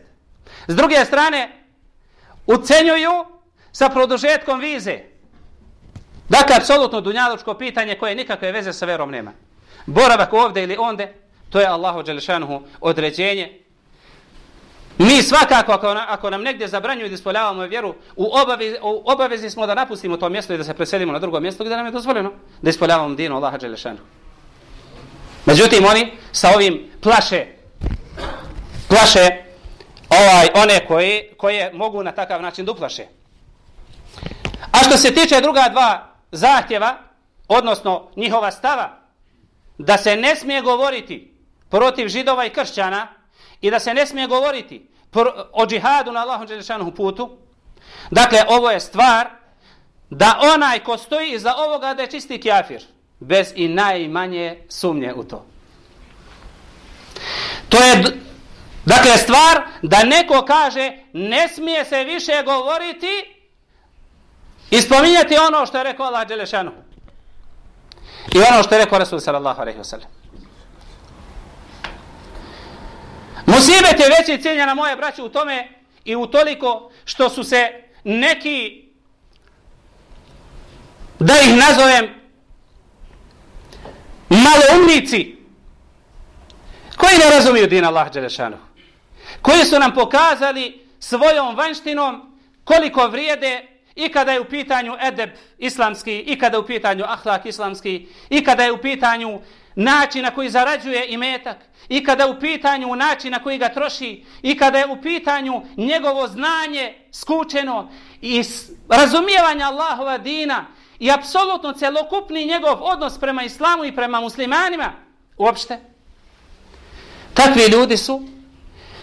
S druge strane, ucenjuju sa produžetkom vize. Dakle, apsolutno dunjalučko pitanje koje nikakve veze sa verom nema. Boravak ovde ili onde, to je Allahu Đelešanuhu određenje. Mi svakako, ako, ako nam negdje zabranjuju da ispoljavamo vjeru, u obavezi, u obavezi smo da napustimo to mjesto i da se preselimo na drugo mjesto gdje nam je dozvoljeno da ispoljavamo dinu Allaha Đelešanu. Međutim, oni sa ovim plaše, plaše ovaj, one koje, koje mogu na takav način duplaše. A što se tiče druga dva zahtjeva, odnosno njihova stava, da se ne smije govoriti protiv židova i kršćana i da se ne smije govoriti o džihadu na Allahom Đelešanom putu, dakle, ovo je stvar da onaj ko stoji iza ovoga da je čisti kjafir, bez i najmanje sumnje u to. To je dakle stvar da neko kaže ne smije se više govoriti i spominjati ono što je rekao Allah Đelešanu. I ono što je rekao Rasul sallallahu alaihi wasallam. Musibet je veći cijenja na moje braće u tome i u toliko što su se neki da ih nazovem maloumnici koji ne razumiju din Allah Đelešanu koji su nam pokazali svojom vanštinom koliko vrijede i kada je u pitanju edeb islamski, i kada je u pitanju ahlak islamski, i kada je u pitanju način na koji zarađuje i metak, i kada je u pitanju način na koji ga troši, i kada je u pitanju njegovo znanje skučeno. I razumijevanje Allahova dina. I apsolutno celokupni njegov odnos prema islamu i prema muslimanima. Uopšte. Takvi ljudi su,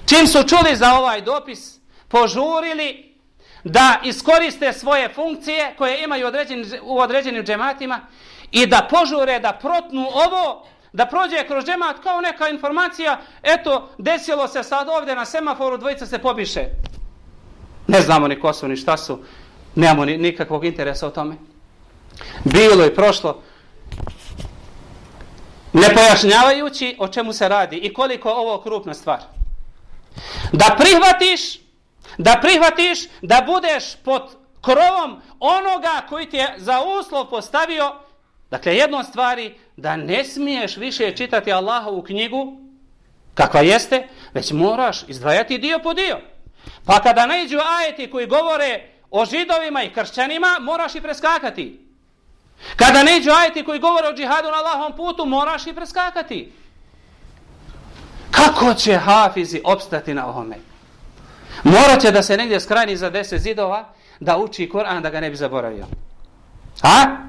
čim su čuli za ovaj dopis, požurili da iskoriste svoje funkcije koje imaju određen, u određenim džematima i da požure, da protnu ovo, da prođe kroz džemat kao neka informacija, eto, desilo se sad ovdje na semaforu, dvojica se pobiše. Ne znamo ni ko su, ni šta su, nemamo ni, nikakvog interesa o tome. Bilo i prošlo, ne pojašnjavajući o čemu se radi i koliko ovo krupna stvar. Da prihvatiš da prihvatiš da budeš pod krovom onoga koji ti je za uslov postavio, dakle jedno stvari, da ne smiješ više čitati Allahovu knjigu, kakva jeste, već moraš izdvajati dio po dio. Pa kada najđu ajeti koji govore o židovima i kršćanima, moraš i preskakati. Kada neđu ajeti koji govore o džihadu na Allahom putu, moraš i preskakati. Kako će hafizi opstati na ovome? Morat će da se negdje skrani za deset zidova da uči Koran da ga ne bi zaboravio. A?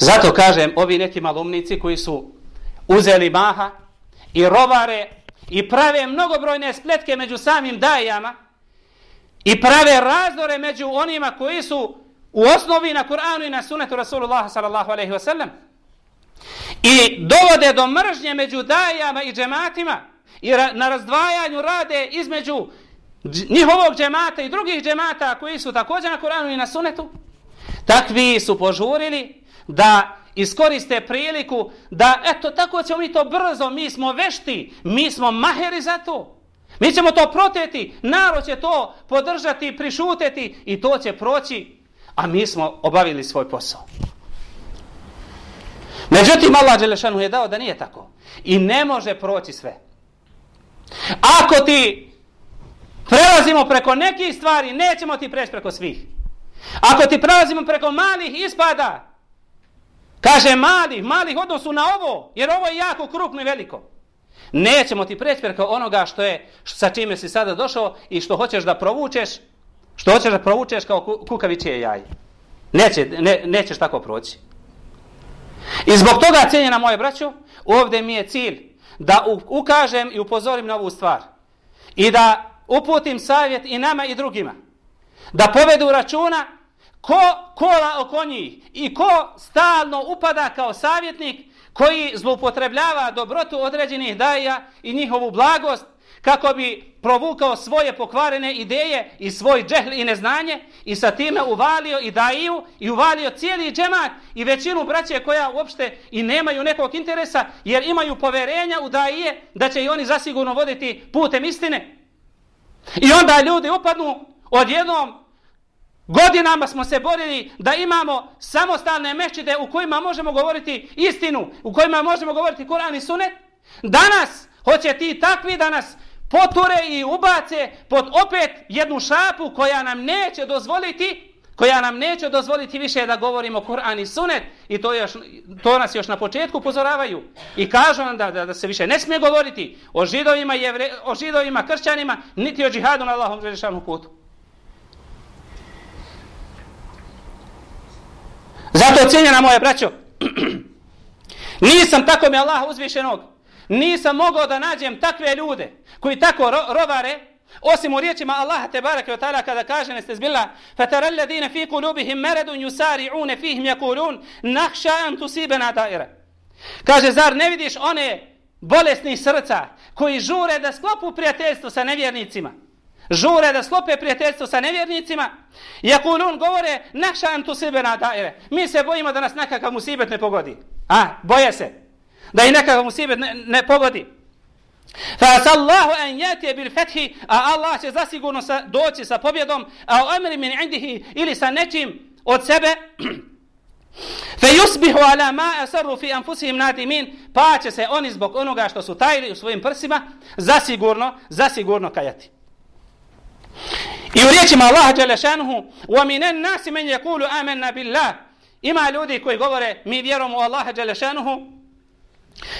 Zato kažem, ovi neki malumnici koji su uzeli maha i rovare i prave mnogobrojne spletke među samim dajama i prave razdore među onima koji su u osnovi na Kur'anu i na sunetu Rasulullah sallallahu alaihi wasallam. I dovode do mržnje među dajama i džematima i ra na razdvajanju rade između njihovog džemata i drugih džemata koji su također na Kur'anu i na Sunetu. Takvi su požurili da iskoriste priliku da eto tako ćemo mi to brzo, mi smo vešti, mi smo maheri za to. Mi ćemo to proteti, narod će to podržati, prišuteti i to će proći, a mi smo obavili svoj posao. Međutim, Allah Đelešanu je dao da nije tako. I ne može proći sve. Ako ti prelazimo preko nekih stvari, nećemo ti preći preko svih. Ako ti prelazimo preko malih ispada, kaže malih, malih odnosu na ovo, jer ovo je jako krupno i veliko. Nećemo ti preći preko onoga što je, sa čime si sada došao i što hoćeš da provučeš, što hoćeš da provučeš kao kukavičije jaj. Neće, ne, nećeš tako proći. I zbog toga, cijenjena moje braćo, ovdje mi je cilj da ukažem i upozorim na ovu stvar. I da uputim savjet i nama i drugima. Da povedu računa ko kola oko njih i ko stalno upada kao savjetnik koji zloupotrebljava dobrotu određenih daja i njihovu blagost kako bi provukao svoje pokvarene ideje i svoj džehl i neznanje i sa time uvalio i daiju i uvalio cijeli džemat i većinu braće koja uopšte i nemaju nekog interesa jer imaju poverenja u daije da će i oni zasigurno voditi putem istine. I onda ljudi upadnu odjednom Godinama smo se borili da imamo samostalne mešćide u kojima možemo govoriti istinu, u kojima možemo govoriti Kur'an i Sunet. Danas hoće ti takvi da nas poture i ubace pod opet jednu šapu koja nam neće dozvoliti koja nam neće dozvoliti više da govorimo Kur'an i Sunet i to, još, to nas još na početku upozoravaju i kažu nam da, da, da se više ne smije govoriti o židovima, jevre, o židovima, kršćanima, niti o džihadu na Allahom želešanu putu. Zato cijenjena moje braćo, (clears throat) nisam tako mi Allah uzvišenog, nisam mogao da nađem takve ljude koji tako ro rovare, osim u riječima Allaha te barake od tada kada kaže neste zbila فَتَرَ الَّذِينَ فِي قُلُوبِهِمْ مَرَدٌ يُسَارِعُونَ فِيهِمْ يَكُولُونَ نَحْشَا أَنْ تُسِيبَنَا دَائِرَ Kaže, zar ne vidiš one bolesni srca koji žure da sklopu prijateljstvo sa nevjernicima? Žure da slope prijateljstvo sa nevjernicima, jakulun govore, naša antu sebe nadaire. Mi se bojimo da nas nekakav musibet ne pogodi. A, boje se. Da i nekakav musibet ne, ne pogodi. Fa sallahu an yati bil fathi a Allah će zasigurno sa, doći sa pobjedom a amri min indihi ili sa nečim od sebe (clears throat) Fe yusbihu ala ma asarru fi anfusihim nadimin pa će se oni zbog onoga što su tajili u svojim prsima zasigurno zasigurno kajati I u riječima Allaha Đelešanuhu وَمِنَ النَّاسِ مَنْ يَقُولُ آمَنَّا بِاللَّهِ Ima ljudi koji govore mi vjerujemo u Allaha Đelešanuhu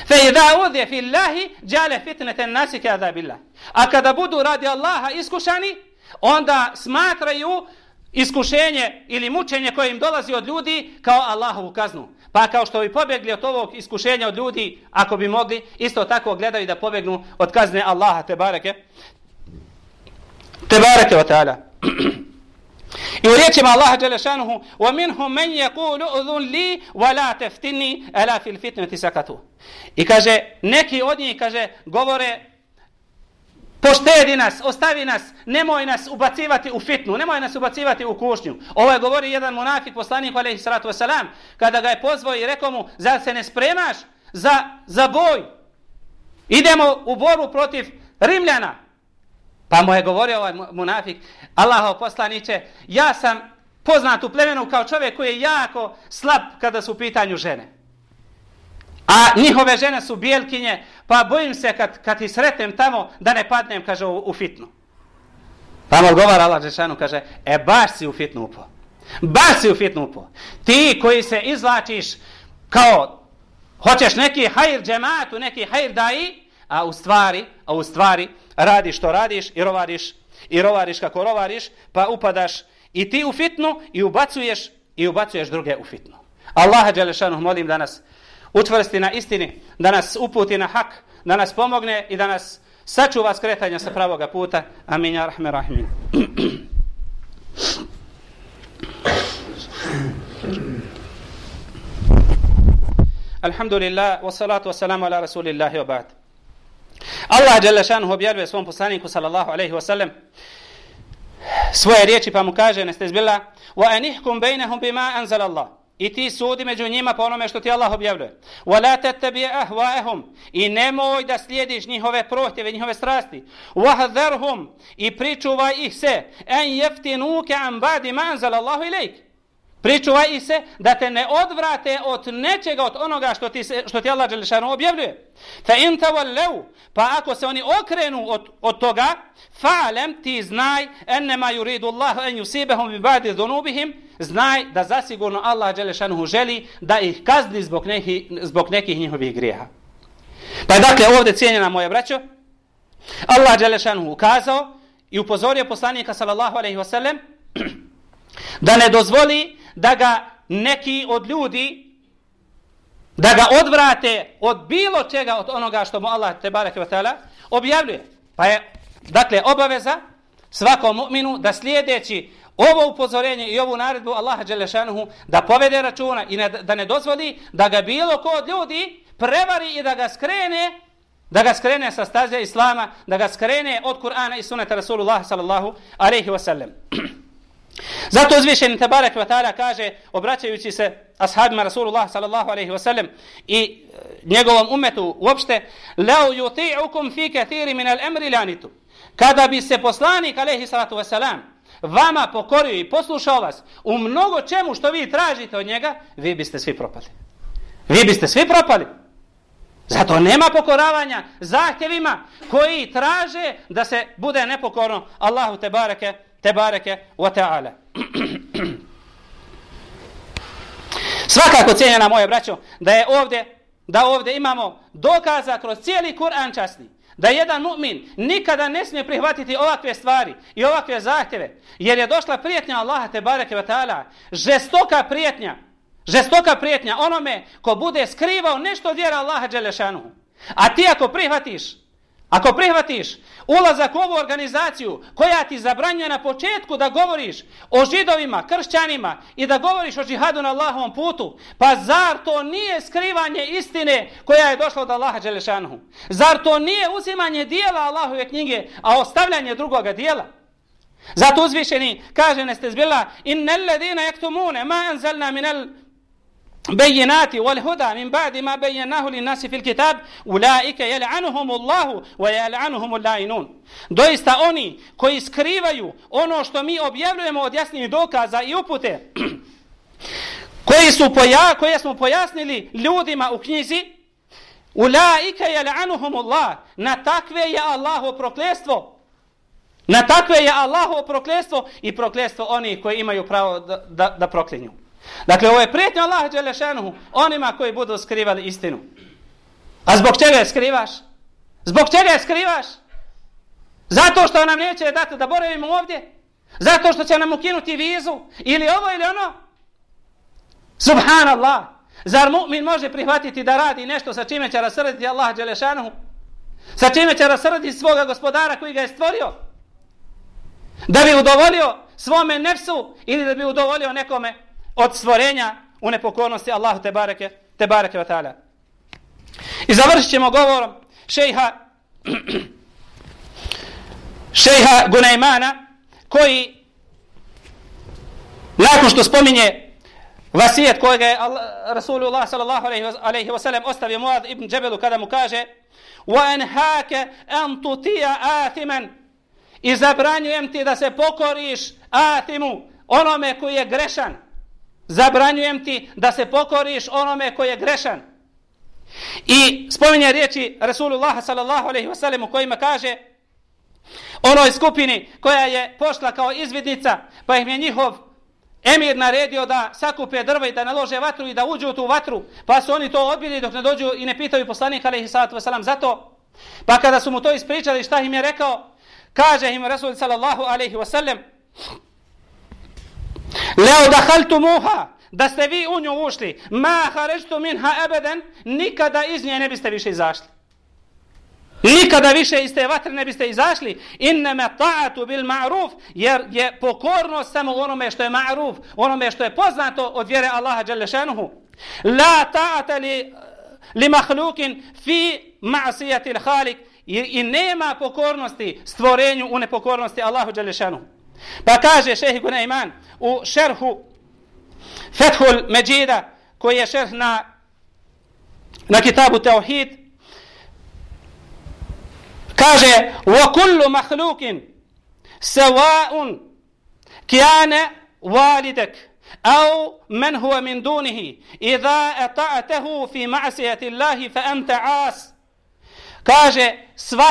فَإِذَا أُذِيَ فِي اللَّهِ جَالَ فِتْنَةَ النَّاسِ كَذَا بِاللَّهِ A kada budu radi Allaha iskušani, onda smatraju iskušenje ili mučenje koje im dolazi od ljudi kao Allahovu kaznu. Pa kao što bi pobjegli od ovog iskušenja od ljudi, ako bi mogli, isto tako gledaju da pobjegnu od kazne Allaha te bareke. Tebareke wa ta'ala. (clears throat) I u riječima Allaha Đelešanuhu وَمِنْهُمْ مَنْ يَقُولُ اُذُنْ لِي وَلَا تَفْتِنِي أَلَا فِي الْفِتْنَةِ سَكَتُ I kaže, neki od njih, kaže, govore, poštedi nas, ostavi nas, nemoj nas ubacivati u fitnu, nemoj nas ubacivati u kušnju. Ovo je govori jedan monafik, poslanik, alaihi salatu wasalam, kada ga je pozvao i rekao mu, zar se ne spremaš za, za boj? Idemo u borbu protiv Rimljana. Pa mu je govorio ovaj munafik, Allahov poslaniće, ja sam poznat u plemenu kao čovjek koji je jako slab kada su u pitanju žene. A njihove žene su bijelkinje, pa bojim se kad, kad ih sretnem tamo da ne padnem, kaže, u, u fitnu. Pa mu odgovara Allah Žešanu, kaže, e baš si u fitnu upo. Baš si u fitnu upo. Ti koji se izlačiš kao, hoćeš neki hajr džematu, neki hajr daji, a u stvari, a u stvari, radiš što radiš i rovariš i rovariš kako rovariš, pa upadaš i ti u fitnu i ubacuješ i ubacuješ druge u fitnu. Allaha Đelešanu molim da nas učvrsti na istini, da nas uputi na hak, da nas pomogne i da nas sačuva skretanja sa pravoga puta. Amin ja rahme rahmin. Alhamdulillah, wassalatu wassalamu ala rasulillahi wa ba'd. Allah dželle šanuhu objavljuje svom poslaniku sallallahu alejhi ve sellem svoje riječi pa mu kaže nestezbila wa anihkum bainahum bima anzal Allah i ti sudi među njima po onome što ti Allah objavljuje. Wa la tattabi ahwaahum. I nemoj da slijediš njihove prohtjeve njihove strasti. Wa hadharhum i pričuvaj ih se. An yaftinuka an ba'di ma anzal Allah ilejk Pričuvaj ih se da te ne odvrate od nečega od onoga što ti, se, što ti Allah Đelešanu objavljuje. Fa in tavallev, pa ako se oni okrenu od, od toga, falem ti znaj ennema yuridu Allah en yusibahum bi ba'di dhunubihim, znaj da zasigurno Allah Đelešanu želi da ih kazni zbog, neki, zbog nekih njihovih grijeha. Pa dakle ovdje cijenjena moje braćo, Allah Đelešanu ukazao i upozorio poslanika sallallahu alaihi wasallam (clears throat) da ne dozvoli da ga neki od ljudi da ga odvrate od bilo čega od onoga što mu Allah te bareke ve taala objavljuje. Pa je dakle obaveza svakom mu'minu da slijedeći ovo upozorenje i ovu naredbu Allaha dželle da povede računa i ne, da ne dozvoli da ga bilo ko od ljudi prevari i da ga skrene da ga skrene sa staze Islama, da ga skrene od Kur'ana i suneta Rasulullah sallallahu alaihi wasallam. (clears throat) Zato uzvišeni Tabarak wa ta'ala kaže, obraćajući se ashabima Rasulullah sallallahu alaihi wasallam i e, njegovom umetu uopšte, لَوْ يُطِعُكُمْ فِي كَثِيرِ مِنَ الْأَمْرِ لَانِتُ Kada bi se poslanik alaihi salatu wasalam vama pokorio i poslušao vas u mnogo čemu što vi tražite od njega, vi biste svi propali. Vi biste svi propali. Zato nema pokoravanja zahtjevima koji traže da se bude nepokorno Allahu te bareke, tebareke wa ta'ala. Svakako cijenjena moje braćo, da je ovdje, da ovdje imamo dokaza kroz cijeli Kur'an časni, da jedan mu'min nikada ne smije prihvatiti ovakve stvari i ovakve zahtjeve, jer je došla prijetnja Allaha te bareke ve ta'ala, žestoka prijetnja, žestoka prijetnja onome ko bude skrivao nešto od vjera Allaha dželešanu. A ti ako prihvatiš, ako prihvatiš ulazak u ovu organizaciju koja ti zabranjuje na početku da govoriš o židovima, kršćanima i da govoriš o džihadu na Allahovom putu, pa zar to nije skrivanje istine koja je došla od Allaha Đelešanu? Zar to nije uzimanje dijela Allahove knjige, a ostavljanje drugoga dijela? Zato uzvišeni kaže nestezbila innel ladina yaktumune ma anzalna minel بينات والهدى من بعد ما بيناه للناس في الكتاب أولئك يلعنهم الله ويلعنهم اللاعنون doista oni koji skrivaju ono što mi objavljujemo od jasnih dokaza i upute (clears throat) koji su poja, koje smo pojasnili ljudima u knjizi ulaika yal'anuhum Allah na takve je Allahu prokletstvo na takve je Allahu prokletstvo i prokletstvo oni koji imaju pravo da, da, da proklinju Dakle, ovo je prijetnja Allaha Đelešanuhu onima koji budu skrivali istinu. A zbog čega je skrivaš? Zbog čega je skrivaš? Zato što nam neće dati da boravimo ovdje? Zato što će nam ukinuti vizu? Ili ovo ili ono? Subhanallah! Zar mu'min može prihvatiti da radi nešto sa čime će rasrditi Allah Đelešanuhu? Sa čime će rasrditi svoga gospodara koji ga je stvorio? Da bi udovolio svome nefsu ili da bi udovolio nekome od stvorenja u nepokornosti Allahu te bareke, te bareke wa ta'ala. I završit ćemo govorom šejha (clears throat) šejha Gunajmana koji nakon što spominje vasijet kojeg je Rasulullah sallallahu alaihi wa sallam ostavio Muad ibn Džebelu kada mu kaže وَاَنْهَاكَ أَنْ تُتِيَ آثِمًا i zabranjujem ti da se pokoriš atimu onome koji je grešan zabranjujem ti da se pokoriš onome koji je grešan. I spominje riječi Rasulullah sallallahu alaihi ve sellem u kojima kaže onoj skupini koja je pošla kao izvidnica pa im je njihov emir naredio da sakupe drva i da nalože vatru i da uđu u tu vatru pa su oni to odbili dok ne dođu i ne pitaju poslanika alaihi sallatu wa sallam zato pa kada su mu to ispričali šta im je rekao kaže im Rasul sallallahu alaihi wa Leo dahaltu muha, da ste vi u nju ušli, ma harećtu minha ebeden, nikada iz nje ne biste više izašli. Nikada više iz te vatre ne biste izašli. Inneme ta'atu bil ma'ruf, jer je pokornost samo onome što je ma'ruf, onome što je poznato od vjere Allaha Đalešanuhu. La ta'ata li, li mahlukin fi ma'asijati l'halik, i, i nema pokornosti stvorenju u nepokornosti Allahu Đalešanuhu. Pa kaže šehi Gunaiman u šerhu Fethul Međida, koji je šerh na, na kitabu Teohid, kaže وَكُلُّ مَحْلُوكٍ سَوَاءٌ كِيَانَ وَالِدَكْ أو من هو من دونه إذا أطعته في معصية الله فأنت عاص كاجة سوى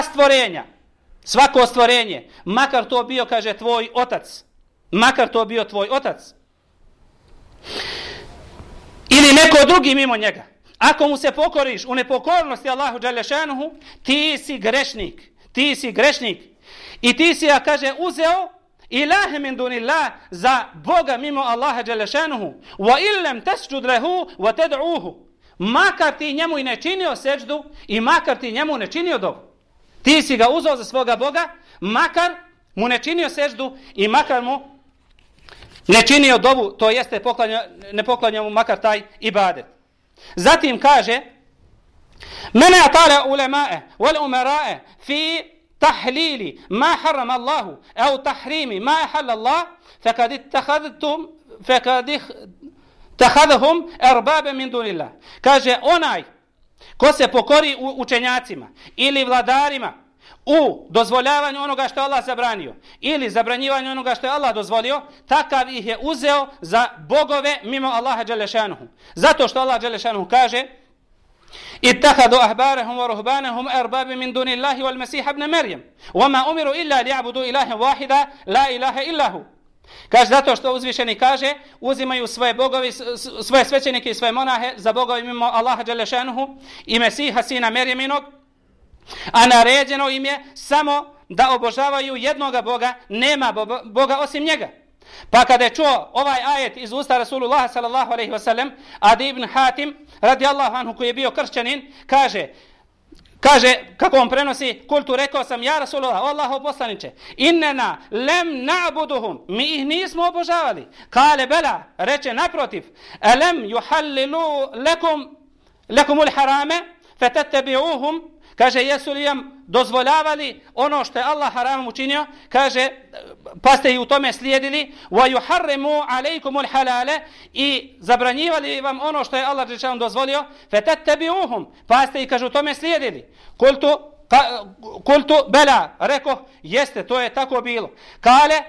svako stvorenje makar to bio kaže tvoj otac makar to bio tvoj otac ili neko drugi mimo njega. Ako mu se pokoriš u nepokornosti Allahu Đalešanuhu, ti si grešnik. Ti si grešnik. I ti si, ja kaže, uzeo ilahe min dunillah za Boga mimo Allaha Đalešanuhu. Wa illem tesđud lehu wa ted'uhu. Makar ti njemu i ne činio seđdu i makar ti njemu ne činio dobu. Ti si ga uzao za svoga Boga, makar mu ne činio seždu i makar mu ne činio dovu, to jeste poklanja, ne poklanja mu makar taj ibadet. Zatim kaže, Mene atale ulemae, wal umerae, fi tahlili, ma haram Allahu, au tahrimi, ma hal Allah, fe kad ittahadtum, fe kad erbabe min dunillah. Kaže, onaj, ko se pokori u učenjacima ili vladarima u dozvoljavanju onoga što je Allah zabranio ili zabranjivanju onoga što je Allah dozvolio, takav ih je uzeo za bogove mimo Allaha Đelešanuhu. Zato što Allah Đelešanuhu kaže اتخذوا أحبارهم ورهبانهم أرباب من دون الله والمسيح ابن مريم وما أمروا إلا ليعبدوا إله واحدا لا إله إلا هو Kaže zato što uzvišeni kaže uzimaju svoje bogovi, svoje svećenike i svoje monahe za bogovi mimo Allaha Đelešanuhu i Mesiha sina Merjeminog a naređeno im je samo da obožavaju jednoga Boga, nema Boga osim njega. Pa kada je čuo ovaj ajet iz usta Rasulullah sallallahu alaihi wasallam, Adi ibn Hatim, radijallahu anhu koji je bio kršćanin, kaže, Kaže, kako on prenosi, kultu rekao sam, ja Rasulullah, Allaho poslaniće, innena lem na'buduhum, mi ih nismo obožavali. Kale bela, reče naprotiv, elem juhallilu lekum, lekumul harame, fetetebi'uhum, Kaže, jesu li vam dozvoljavali ono što je Allah haramom učinio? Kaže, pa ste i u tome slijedili. Wa yuharrimu alejkumul alhalale i zabranjivali vam ono što je Allah dželle dozvolio. Fatattabi'uhum. Pa ste i kaže u tome slijedili. Kultu ka, kultu bela, reko, jeste, to je tako bilo. Kale,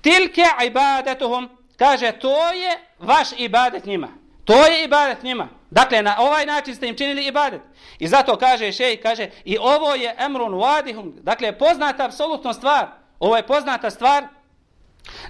tilke ibadatuhum, kaže, to je vaš ibadet njima. To je ibadet njima. Dakle, na ovaj način ste im činili ibadet. I zato kaže šej, kaže, i ovo je emrun wadihum. Dakle, poznata apsolutno stvar. Ovo je poznata stvar.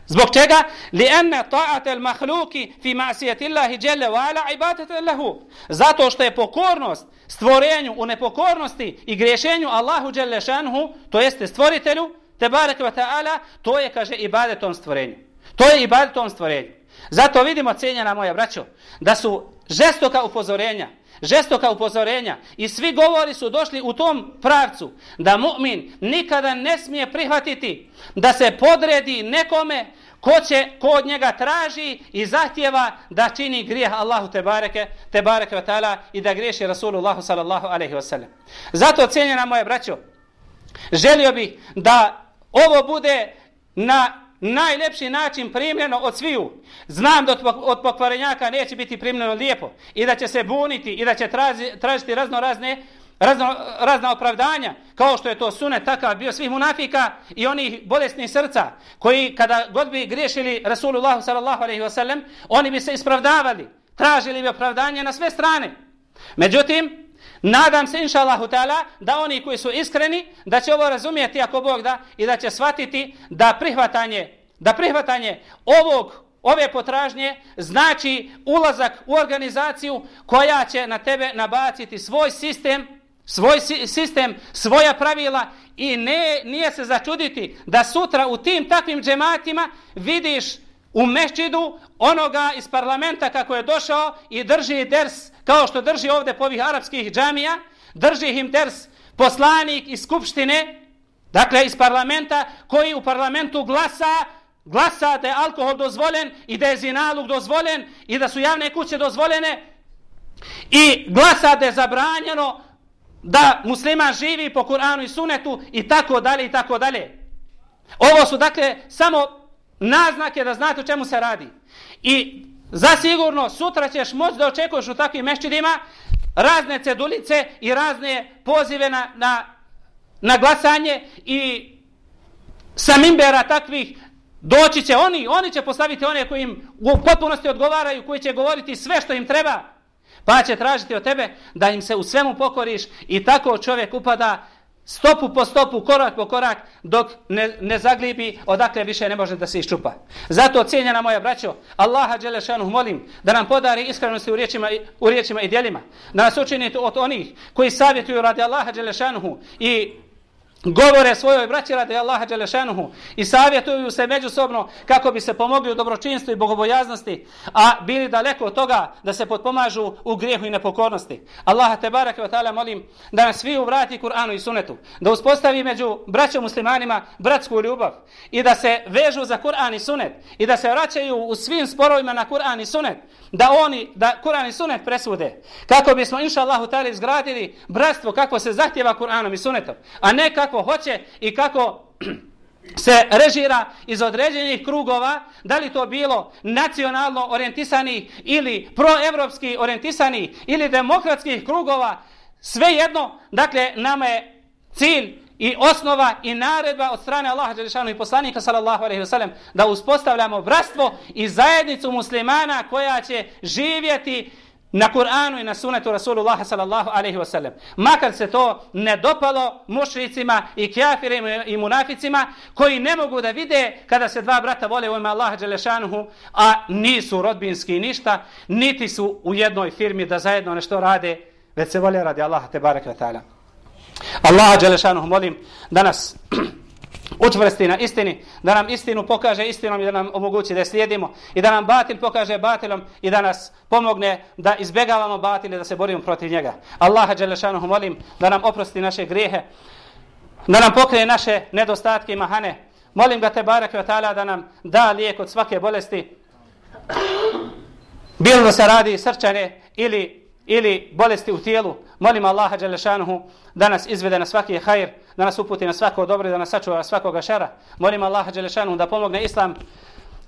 Zbog čega? Li enne ta'ate il mahluki fi ma'sijeti Allahi wala wa ala ibadete lahu. Zato što je pokornost stvorenju u nepokornosti i grešenju Allahu jelle šanhu, to jeste stvoritelju, te barek ta'ala, to je, kaže, ibadetom stvorenju. To je ibadetom stvorenju. Zato vidimo, cijenjena moja braćo, da su žestoka upozorenja, žestoka upozorenja i svi govori su došli u tom pravcu da mu'min nikada ne smije prihvatiti da se podredi nekome ko će ko od njega traži i zahtjeva da čini grijeh Allahu te bareke te bareke taala i da griješi Rasulullah sallallahu alejhi ve sellem. Zato cijenjena moja braćo, želio bih da ovo bude na najlepši način primljeno od sviju. Znam da od pokvarenjaka neće biti primljeno lijepo i da će se buniti i da će traži, tražiti razno razne razno, razna opravdanja kao što je to sunet takav bio svih munafika i onih bolesnih srca koji kada god bi griješili Rasulullah sallallahu alaihi wasallam oni bi se ispravdavali tražili bi opravdanje na sve strane međutim Nadam se, inša Allahu ta'ala, da oni koji su iskreni, da će ovo razumijeti ako Bog da i da će shvatiti da prihvatanje, da prihvatanje ovog, ove potražnje znači ulazak u organizaciju koja će na tebe nabaciti svoj sistem, svoj sistem, svoja pravila i ne, nije se začuditi da sutra u tim takvim džematima vidiš u mešćidu onoga iz parlamenta kako je došao i drži ders kao što drži ovdje po ovih arapskih džamija, drži im ders poslanik iz skupštine, dakle iz parlamenta, koji u parlamentu glasa, glasa da je alkohol dozvoljen i da je zinalog dozvoljen i da su javne kuće dozvoljene i glasa da je zabranjeno da musliman živi po Kur'anu i Sunetu i tako dalje i tako dalje. Ovo su dakle samo naznake da znate o čemu se radi. I zasigurno sutra ćeš moći da očekuješ u takvim mešćidima razne cedulice i razne pozive na, na, na glasanje i sa mimbera takvih doći će oni, oni će postaviti one koji im u potpunosti odgovaraju, koji će govoriti sve što im treba, pa će tražiti od tebe da im se u svemu pokoriš i tako čovjek upada stopu po stopu, korak po korak, dok ne, ne zaglibi, odakle više ne može da se iščupa. Zato, cijenjena moja braćo, Allaha Đelešanuh molim da nam podari iskrenosti u riječima, u riječima i dijelima, da nas učinite od onih koji savjetuju radi Allaha Đelešanuhu i govore svojoj braći radi Allaha Đelešanuhu i savjetuju se međusobno kako bi se pomogli u dobročinstvu i bogobojaznosti, a bili daleko od toga da se potpomažu u grijehu i nepokornosti. Allaha te barake wa ta'ala molim da nas svi uvrati Kur'anu i Sunetu, da uspostavi među braćom muslimanima bratsku ljubav i da se vežu za Kur'an i Sunet i da se vraćaju u svim sporovima na Kur'an i Sunet, da oni, da Kur'an i Sunet presude, kako bismo inša Allahu ta'ala izgradili bratstvo kako se zahtjeva Kur'anom i Sunetom, a ne kako kako hoće i kako (clears throat) se režira iz određenih krugova, da li to bilo nacionalno orijentisani ili proevropski orijentisani ili demokratskih krugova, sve jedno, dakle, nama je cilj i osnova i naredba od strane Allaha Đelešanu i poslanika sallallahu alaihi wa sallam da uspostavljamo bratstvo i zajednicu muslimana koja će živjeti na Kur'anu i na sunetu Rasulullah sallallahu alaihi wasallam. Makar se to ne dopalo mušricima i kjafirima i munaficima koji ne mogu da vide kada se dva brata vole u ime Allaha Đelešanuhu, a nisu rodbinski ništa, niti su u jednoj firmi da zajedno nešto rade, već se vole radi Allaha te barek ta'ala. Allaha Đelešanuhu molim da nas (clears throat) učvrsti na istini, da nam istinu pokaže istinom i da nam omogući da je slijedimo i da nam batil pokaže batilom i da nas pomogne da izbjegavamo batil i da se borimo protiv njega. Allaha Đelešanuhu molim da nam oprosti naše grijehe, da nam pokrije naše nedostatke i mahane. Molim ga te barak i otala da nam da lijek od svake bolesti. Bilo da se radi srčane ili, ili bolesti u tijelu. Molim Allaha Đelešanuhu da nas izvede na svaki hajr, da nas uputi na svako dobro, da nas sačuva svakoga šara. Molim Allaha Đelešanu da pomogne Islam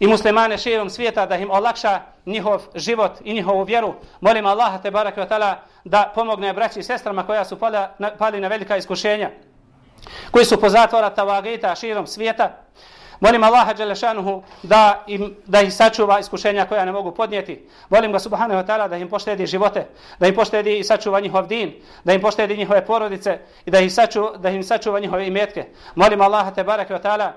i muslimane širom svijeta, da im olakša njihov život i njihovu vjeru. Molim Allaha te barak da pomogne braći i sestrama koja su pali na, pali na velika iskušenja, koji su pozatvora tavagita širom svijeta. Molim Allaha Đelešanuhu da, im, da ih sačuva iskušenja koja ne mogu podnijeti. Molim ga Subhanahu wa ta'ala da im poštedi živote, da im poštedi i sačuva njihov din, da im poštedi njihove porodice i da, ih saču, da im sačuva njihove imetke. Molim Allaha te barake wa ta'ala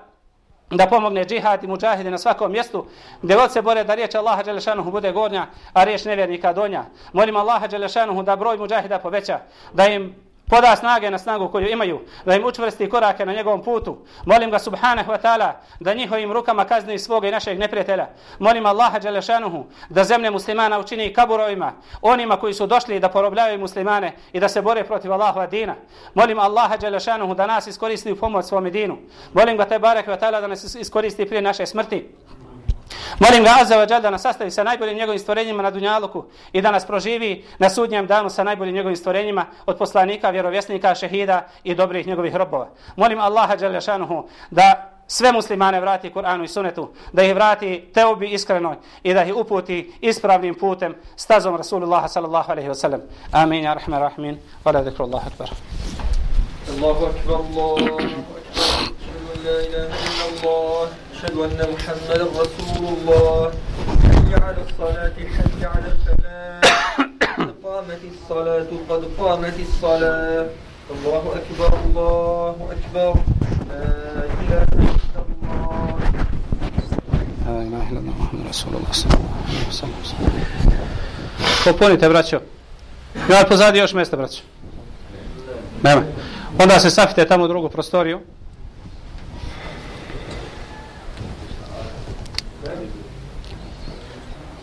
da pomogne džihad i muđahide na svakom mjestu, gdje god se bore da riječ Allaha Đelešanuhu bude gornja, a riječ nevjernika donja. Molim Allaha Đelešanuhu da broj muđahida poveća, da im poda snage na snagu koju imaju, da im učvrsti korake na njegovom putu. Molim ga subhanahu wa ta'ala da njihovim rukama kazni svoga i našeg neprijatelja. Molim Allaha Đelešanuhu da zemlje muslimana učini kaburovima, onima koji su došli da porobljavaju muslimane i da se bore protiv Allahova dina. Molim Allaha Đelešanuhu da nas iskoristi u pomoć svome dinu. Molim ga te barek wa ta'ala da nas iskoristi prije naše smrti. Molim ga Azza wa da nas sastavi sa najboljim njegovim stvorenjima na Dunjaluku i da nas proživi na sudnjem danu sa najboljim njegovim stvorenjima od poslanika, vjerovjesnika, šehida i dobrih njegovih robova. Molim Allaha Đalešanuhu da sve muslimane vrati Kur'anu i Sunetu, da ih vrati teobi iskrenoj i da ih uputi ispravnim putem stazom Rasulullaha sallallahu alaihi wa sallam. Amin, ja rahman, rahmin, vala zikru Allahu akbar. Allahu akbar, Allahu akbar, la ilaha illallah. أشهد أن محمدا رسول الله حي على الصلاة حي على الفلاح قد قامت الصلاة قد قامت الصلاة الله أكبر الله أكبر لا إله إلا الله الله الله الله عليه وسلم Popunite, braćo. Ima pozadi još mjesta, braćo. Nema. Onda se safite tamo u drugu prostoriju.